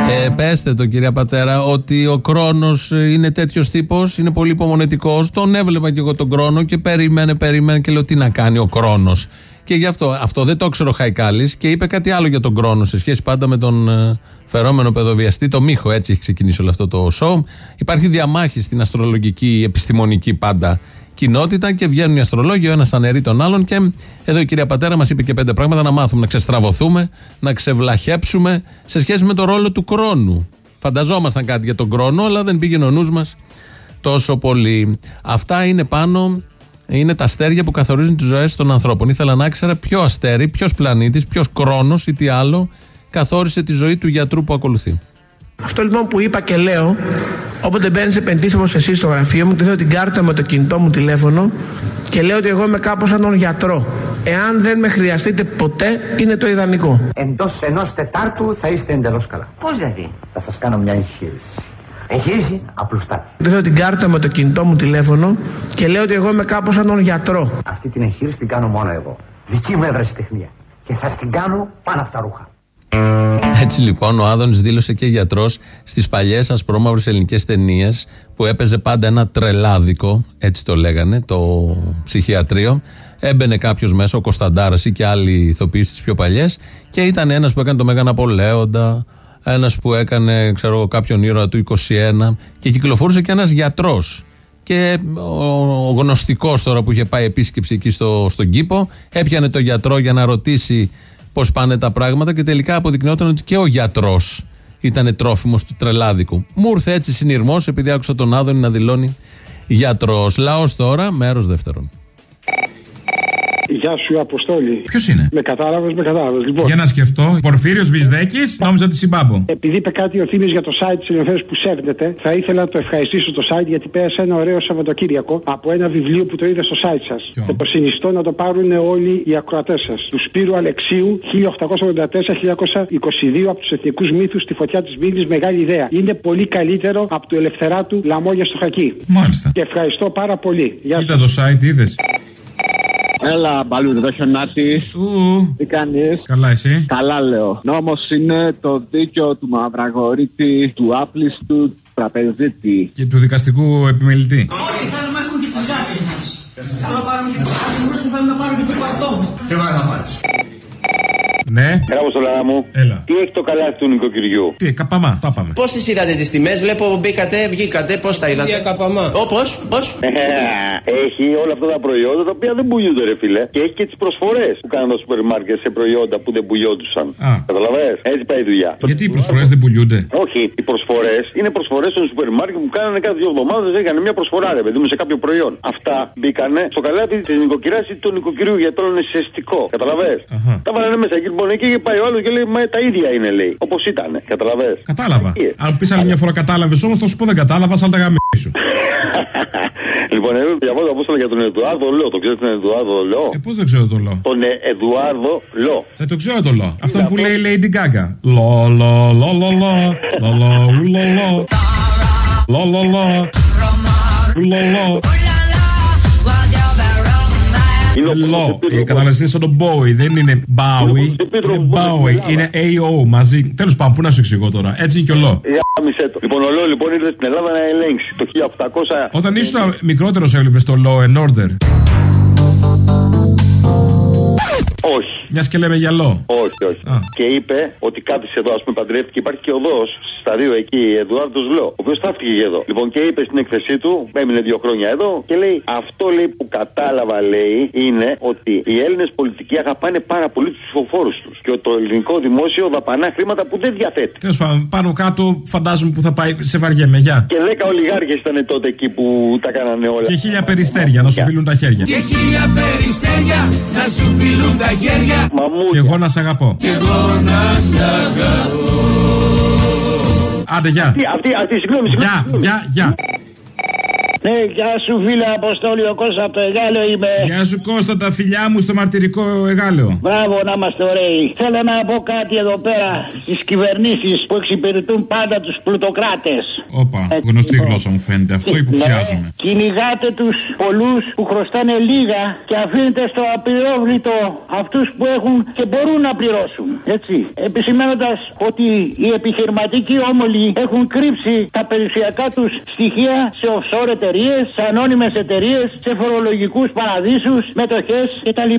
Ε, πέστε το κυρία Πατέρα ότι ο Κρόνος ε, είναι τέτοιος τύπος, είναι πολύ υπομονετικός. Τον έβλεπα και εγώ τον Κρόνο και περίμενε, περίμενε και λέω τι να κάνει ο Κρόνος. Και γι' αυτό, αυτό δεν το ήξερε ο Χαϊκάλης και είπε κάτι άλλο για τον Κρόνο σε σχέση πάντα με τον ε, φερόμενο παιδοβιαστή, το Μίχο. Έτσι έχει ξεκινήσει όλο αυτό το show. Υπάρχει διαμάχη στην αστρολογική, επιστημονική πάντα κοινότητα και βγαίνουν οι αστρολόγοι, ο ένας αναιρεί τον άλλον. Και εδώ η κυρία Πατέρα μας είπε και πέντε πράγματα να μάθουμε, να ξεστραβωθούμε, να ξεβλαχέψουμε σε σχέση με το ρόλο του χρόνου. Φανταζόμασταν κάτι για τον χρόνο, αλλά δεν πήγαινε ο νους μας τόσο πολύ. Αυτά είναι πάνω, είναι τα αστέρια που καθορίζουν τις ζωές των ανθρώπων. Ήθελα να ήξερα ποιο αστέρι, ποιος πλανήτης, ποιος χρόνο ή τι άλλο καθόρισε τη ζωή του γιατρού που ακολουθεί. Αυτό λοιπόν που είπα και λέω, όποτε μπαίνεις επενδύσιμος εσύ στο γραφείο μου, του δίνω την κάρτα με το κινητό μου τηλέφωνο και λέω ότι εγώ είμαι κάπως σαν τον γιατρό. Εάν δεν με χρειαστείτε ποτέ, είναι το ιδανικό. Εντός ενός Τετάρτου θα είστε εντελώς καλά. Πώς δηλαδή; Θα σας κάνω μια εγχείρηση. Εγχείρηση απλουστάτη. Του δίνω την κάρτα με το κινητό μου τηλέφωνο και λέω ότι εγώ είμαι κάπως σαν τον γιατρό. Αυτή την εγχείρηση την κάνω μόνο εγώ. Δική μου ευρεσιτεχνία. Και θα την κάνω πάνω από τα ρούχα. Έτσι λοιπόν ο Άδωνης δήλωσε και γιατρός στις παλιές ασπρόμαυρες ελληνικές ταινίες που έπαιζε πάντα ένα τρελάδικο, έτσι το λέγανε, το ψυχιατρίο. Έμπαινε κάποιος μέσα, ο Κωνσταντάρας ή και άλλοι ηθοποιοί στι πιο παλιές, και ήταν ένας που έκανε το Μέγαν Απολέοντα, ένας που έκανε ξέρω, εγώ, κάποιον ήρωα του 21 και κυκλοφορούσε και ένας γιατρός. Και ο γνωστικός τώρα που είχε πάει επίσκεψη εκεί στο, στον κήπο, έπιανε το γιατρό για να ρωτήσει πώς πάνε τα πράγματα και τελικά αποδεικνύονταν ότι και ο γιατρός ήταν τρόφιμος του τρελάδικου. Μου ήρθε έτσι συνειρμός επειδή άκουσα τον Άδωνη να δηλώνει γιατρός. Λαός τώρα, μέρος δεύτερον. Γεια σου, Αποστόλη. Ποιος είναι; Με κατάλαβες, με κατάλαβες. Λοιπόν, Για να σκεφτώ. Πορφύριος Βυσδέκης, νόμιζα ότι Συμπάμπο. επειδή είπε κάτι ο Θήμης για το site της Ελευθέρωση που σέρνετε, θα ήθελα να το ευχαριστήσω το site γιατί πέρασε ένα ωραίο Σαββατοκύριακο από ένα βιβλίο που το είδε στο site σας. Και το συνιστώ να το πάρουν όλοι οι ακροατές σας. Του Σπύρου Αλεξίου 1884-1922 από τους εθνικούς μύθους στη φωτιά της Μήλη. Μεγάλη ιδέα. Είναι πολύ καλύτερο από του Ελευθεράτου Λαμόγια στο Χακί. Μάλιστα. Και ευχαριστώ πάρα πολύ. Γεια Κοίτα το site, είδες. Έλα, μπαλού, εδώ χιονάτη. Τι κάνεις; Καλά, εσύ; Καλά, λέω. Νόμος είναι το δίκαιο του μαυραγωρίτη, του άπλιστου τραπεζίτη. Και του δικαστικού επιμελητή. Θέλουμε να έχουμε και τις γάπες μας. Θέλω να πάρουμε και τις γάπες μας, θέλουμε να πάρουμε και το παρτό. Τι πάει να πάρεις; Ναι. Έλα μου στο λαρά μου. Έλα. Τι έχει το καλάθι του νοικοκυριού; Τι, καπαμά, το είπαμε. Πώ τι είδατε τις τιμές, βλέπω μπήκατε, βγήκατε, πώς τα είδατε; Για καπαμά. Όπω, πώς. έχει όλα αυτά τα προϊόντα τα οποία δεν πουλούνται, ρε φίλε. Και έχει και τις προσφορές που κάνουν τα σούπερ μάρκετ σε προϊόντα που δεν πουλιόντουσαν. Α. Καταλαβέ. Έτσι πάει η δουλειά. Γιατί οι προσφορές δεν πουλιούνται. Όχι, οι προσφορές είναι προσφορές των σούπερ μάρκετ που κάνανε κάθε δύο εβδομάδες. Έκανε μια προσφορά, ρε παιδί μου, σε κάποιο προϊόν. Αυτά μπήκανε στο καλάθι της νοικοκυρά ή του νοικοκυριού γιατί τώρα είναι σεστικό. Καταλαβέ. Τα βάλανε μέσα εκεί λοιπόν εκεί και πάει ο άλλο και λέει Μα τα ίδια είναι λέει. Όπως ήταν. Καταλαβέ. Κατάλαβα. Αν πεις άλλη μια φορά κατάλαβες όμως, θα σου πω δεν κατάλαβα, σαν τα γαμίσου. Λοιπόν, εγώ διαβάζω απόστολα για τον Εδουάρδο Λό. Το ξέρετε τον Εδουάρδο Λό. Ε, πώς δεν ξέρω το λό. Τον ε, Εδουάρδο Λό. Δεν το ξέρω το λό. Αυτό που λέει η Lady Gaga. Λο, λο, λο, λο, λο. Λο, λο, ου, λο, λο. Λο, λο, λο. Ου, λο, λο. Είναι λο. Ε, Κατάλαβες, είναι σαν τον Bowie. Δεν είναι Bowie. Είναι Bowie. Είναι AO μαζί. Τέλος πάντων, πού να σου εξηγώ τώρα. Έτσι είναι και ο λο. Γάμισε το. Λοιπόν, ο Λό λοιπόν ήρθε στην Ελλάδα να ελέγξει το 1800. Όταν ήσουν μικρότερος, έβλεπες το Law and Order. Όχι. Μιας και λέμε για λό. Όχι, όχι. Και είπε ότι κάτι εδώ, ας πούμε, παντρεύτηκε. Υπάρχει και οδό στα δύο εκεί, Εδουάρδος Λό, ο οποίος ταύτηκε και εδώ. Λοιπόν, και είπε στην έκθεσή του, έμεινε δύο χρόνια εδώ και λέει, Αυτό λέει που κατάλαβα, λέει, είναι ότι οι Έλληνες πολιτικοί αγαπάνε πάρα πολύ τους ψηφοφόρους τους. Και το ελληνικό δημόσιο δαπανά χρήματα που δεν διαθέτει. Τέλος πάντων, πάνω κάτω φαντάζομαι που θα πάει σε βαριέμαι. Γεια. Και δέκα ολιγάρχες ήταν τότε εκεί που τα κάνανε όλα. Και χίλια περιστέρια να σου φιλούν τα χέρια. Και χίλια περιστέρια να σου φιλούν τα χέρια. Και εγώ να σε αγαπώ. Και εγώ να σ' αγαπώ. Άντε, γεια. Αυτή, αυτή, αυτή, συγγνώμη, Γεια, γεια, γεια. Ναι, γεια σου φίλε Αποστόλη, ο Κώστας από το Εγάλεο είμαι. Γεια σου Κώστα, τα φιλιά μου στο μαρτυρικό εγάλεο. Μπράβο, να είμαστε ωραίοι. Θέλω να πω κάτι εδώ πέρα στις κυβερνήσεις που εξυπηρετούν πάντα τους πλουτοκράτες. Όπα, γνωστή γλώσσα μου φαίνεται. Αυτό υποψιάζομαι. Ναι, κυνηγάτε τους πολλούς που χρωστάνε λίγα και αφήνετε στο απειρόβλητο αυτούς που έχουν και μπορούν να πληρώσουν. Έτσι. Επισημένοντας ότι οι επιχειρηματικοί όμολοι έχουν κρύψει τα περιουσιακά τους στοιχεία σε offshore εταιρείες, σε ανώνυμες εταιρείες, σε φορολογικούς παραδείσους, μετοχές κτλ.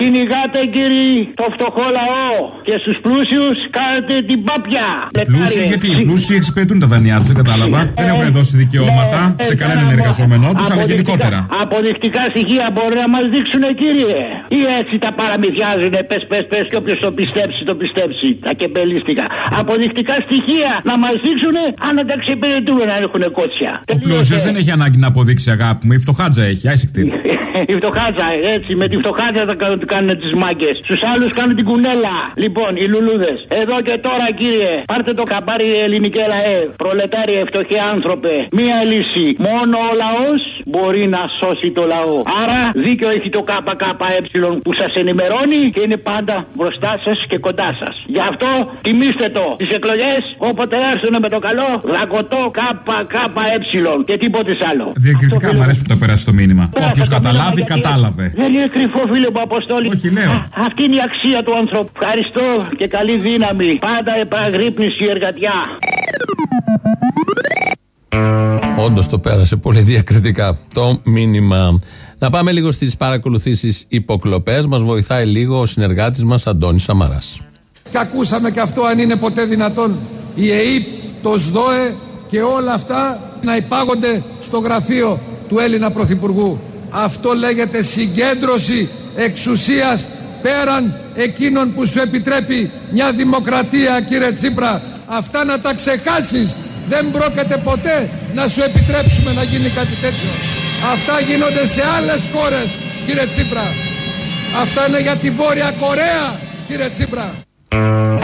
Κυνηγάτε κύριοι το φτωχό λαό και στους πλούσιους κάνετε την πάπια. Πλούσιοι, γιατί; Οι πλούσιοι εξυπηρετούν τα δανειά του, δεν κατάλαβα. δεν έχουν δώσει δικαιώματα ναι, σε ε, κανέναν καλά, εργαζόμενό τους, αλλά αποδεικτικά- γενικότερα. Αποδεικτικά στοιχεία μπορεί να μας δείξουν, κύριε. Ή έτσι τα παραμυθιάζουν, πες, πες, πες, και όποιος το πιστέψει, το πιστέψει. Τα κεμπελίστικα. Αποδεικτικά στοιχεία να μας δείξουν αν τα εξυπηρετούν να έχουν κότσια. Ο πλούσιος δεν έχει ανάγκη να αποδείξει αγάπη μου. Η φτωχάτζα έχει, άισιχτη. Η φτωχάτσα, έτσι, με τη φτωχάτσα θα κάνουν, κάνουν τις μάγκες. Στους άλλους κάνουν την κουνέλα. Λοιπόν, οι λουλούδες. Εδώ και τώρα, κύριε, πάρτε το καπάρι ελληνικέ λαέ. Προλετάρια, φτωχοί άνθρωπε. Μία λύση. Μόνο ο λαός μπορεί να σώσει το λαό. Άρα, δίκιο έχει το ΚΚΕ που σας ενημερώνει και είναι πάντα μπροστά σας και κοντά σας. Γι' αυτό τιμήστε το. Τις εκλογές, όποτε έρθουν με το καλό, λακωτό ΚΚΕ και τίποτε άλλο. Θέλω. Διακριτικά Αυτό, μου φίλε αρέσει που το πέρασε το μήνυμα. Πέρα Όποιος από το καταλάβει, μήνυμα, γιατί κατάλαβε. Δεν είναι κρυφό, φίλε μου, Αποστόλη. Όχι, λέω. Α, Αυτή είναι η αξία του ανθρώπου. Ευχαριστώ και καλή δύναμη. Πάντα επαγρύπνηση εργατιά. Όντως το πέρασε πολύ διακριτικά το μήνυμα. Να πάμε λίγο στις παρακολουθήσεις υποκλοπές. Μας βοηθάει λίγο ο συνεργάτης μας Αντώνης Σαμαράς. Και ακούσαμε και αυτό αν είναι ποτέ δυνατόν η ΕΕΠ, το ΣΔΟΕ και όλα αυτά να υπάγονται στο γραφείο του Έλληνα Πρωθυπουργού. Αυτό λέγεται συγκέντρωση εξουσίας πέραν εκείνων που σου επιτρέπει μια δημοκρατία κύριε Τσίπρα. Αυτά να τα ξεχάσεις. Δεν πρόκειται ποτέ να σου επιτρέψουμε να γίνει κάτι τέτοιο. Αυτά γίνονται σε άλλες χώρες κύριε Τσίπρα. Αυτά είναι για τη Βόρεια Κορέα κύριε Τσίπρα.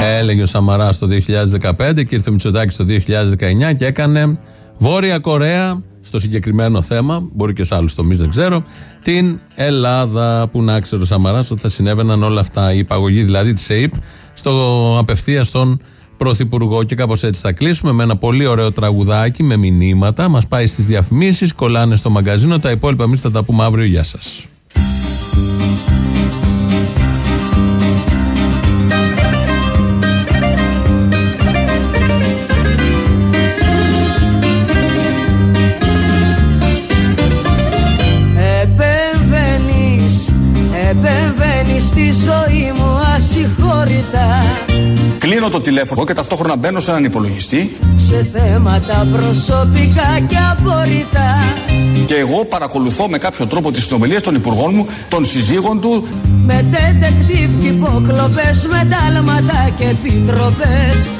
Έλεγε ο Σαμαράς το 2015 και ήρθε ο Μητσοτάκης το 2019 και έκανε Βόρεια Κορέα στο συγκεκριμένο θέμα, μπορεί και σε άλλους τομείς, δεν ξέρω, την Ελλάδα που να ξέρει ο Σαμαρά ότι θα συνέβαιναν όλα αυτά. Η υπαγωγή δηλαδή της ΕΕΠ στο απευθεία στον Πρωθυπουργό. Και κάπως έτσι θα κλείσουμε με ένα πολύ ωραίο τραγουδάκι με μηνύματα. Μας πάει στις διαφημίσεις, κολλάνε στο μαγκαζίνο. Τα υπόλοιπα εμείς θα τα πούμε αύριο. Γεια σας. Επεμβαίνεις στη ζωή μου ασυγχώρητα Κλείνω το τηλέφωνο και ταυτόχρονα μπαίνω σε έναν υπολογιστή Σε θέματα προσωπικά και απορριτά και εγώ παρακολουθώ με κάποιο τρόπο τις συνομιλίες των υπουργών μου, των συζύγων του. Με τεντεκτίβ και υποκλοπές, με τάλματα και επιτροπές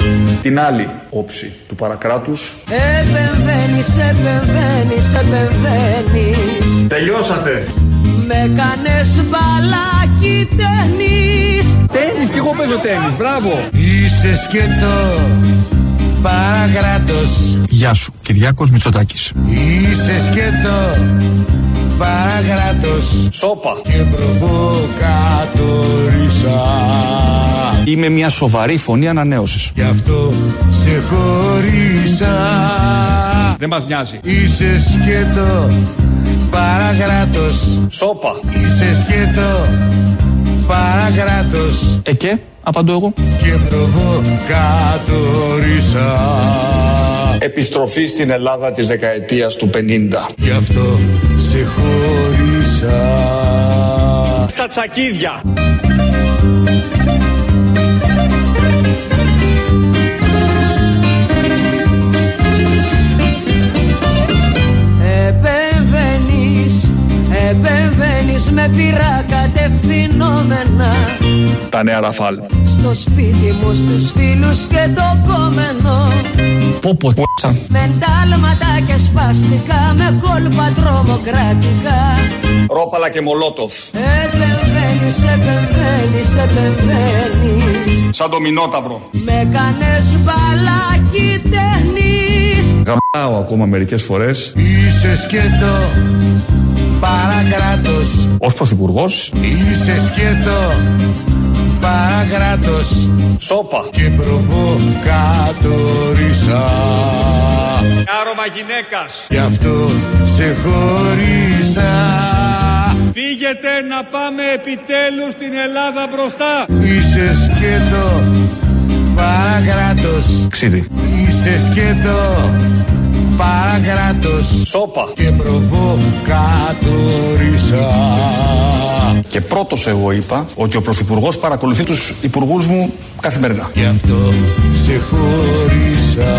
Την άλλη όψη του παρακράτους. Επεμβαίνεις, επεμβαίνεις, επεμβαίνεις Τελειώσατε. Με κάνες μπαλάκι τένις Τένις, κι εγώ παίζω τένις, μπράβο. Είσαι σκέτο παραγράτος Γεια σου, Κυριάκος Μητσοτάκης. Είσαι σκέτο παραγράτος Σόπα. Και προβοκατορίσα Είμαι μια σοβαρή φωνή ανανέωσης. Γι' αυτό σε χωρίσα Δεν μας νοιάζει. Είσαι σκέτο παραγράτος Σόπα. Είσαι σκέτο παραγράτος Ε και, απαντώ εγώ. Και προβοκατορίσα Επιστροφή στην Ελλάδα της δεκαετίας του 50. Γι' αυτό σε χωρίσα Στα τσακίδια. Επεμβαίνεις με πειρά κατευθυνόμενα Τα νέα Ραφάλ. Στο σπίτι μου, στους φίλους και το κόμενο Πω πω Με τάλματα και σπαστικά, με κόλπα τρομοκρατικά Ρόπαλα και Μολότοφ. Επεμβαίνεις, επεμβαίνεις, επεμβαίνεις Σαν το Μινόταυρο. Με κάνες μπαλάκι τένις Γαμάω ακόμα μερικές φορές. Είσαι σκέτο παραγράτος Ως πρωθυπουργός. Είσαι σκέτο παραγράτος Σόπα. Και προβοκατορίσα Άρωμα γυναίκας. Γι' αυτό σε χωρίσα Φύγετε να πάμε επιτέλους στην Ελλάδα μπροστά. Είσαι σκέτο παραγράτος Ξίδι. Είσαι σκέτο παραγράτος Σόπα. Και προβοκατορίσα Και πρώτος εγώ είπα ότι ο πρωθυπουργός παρακολουθεί τους υπουργούς μου καθημερινά. Γι' αυτό σε χωρίσα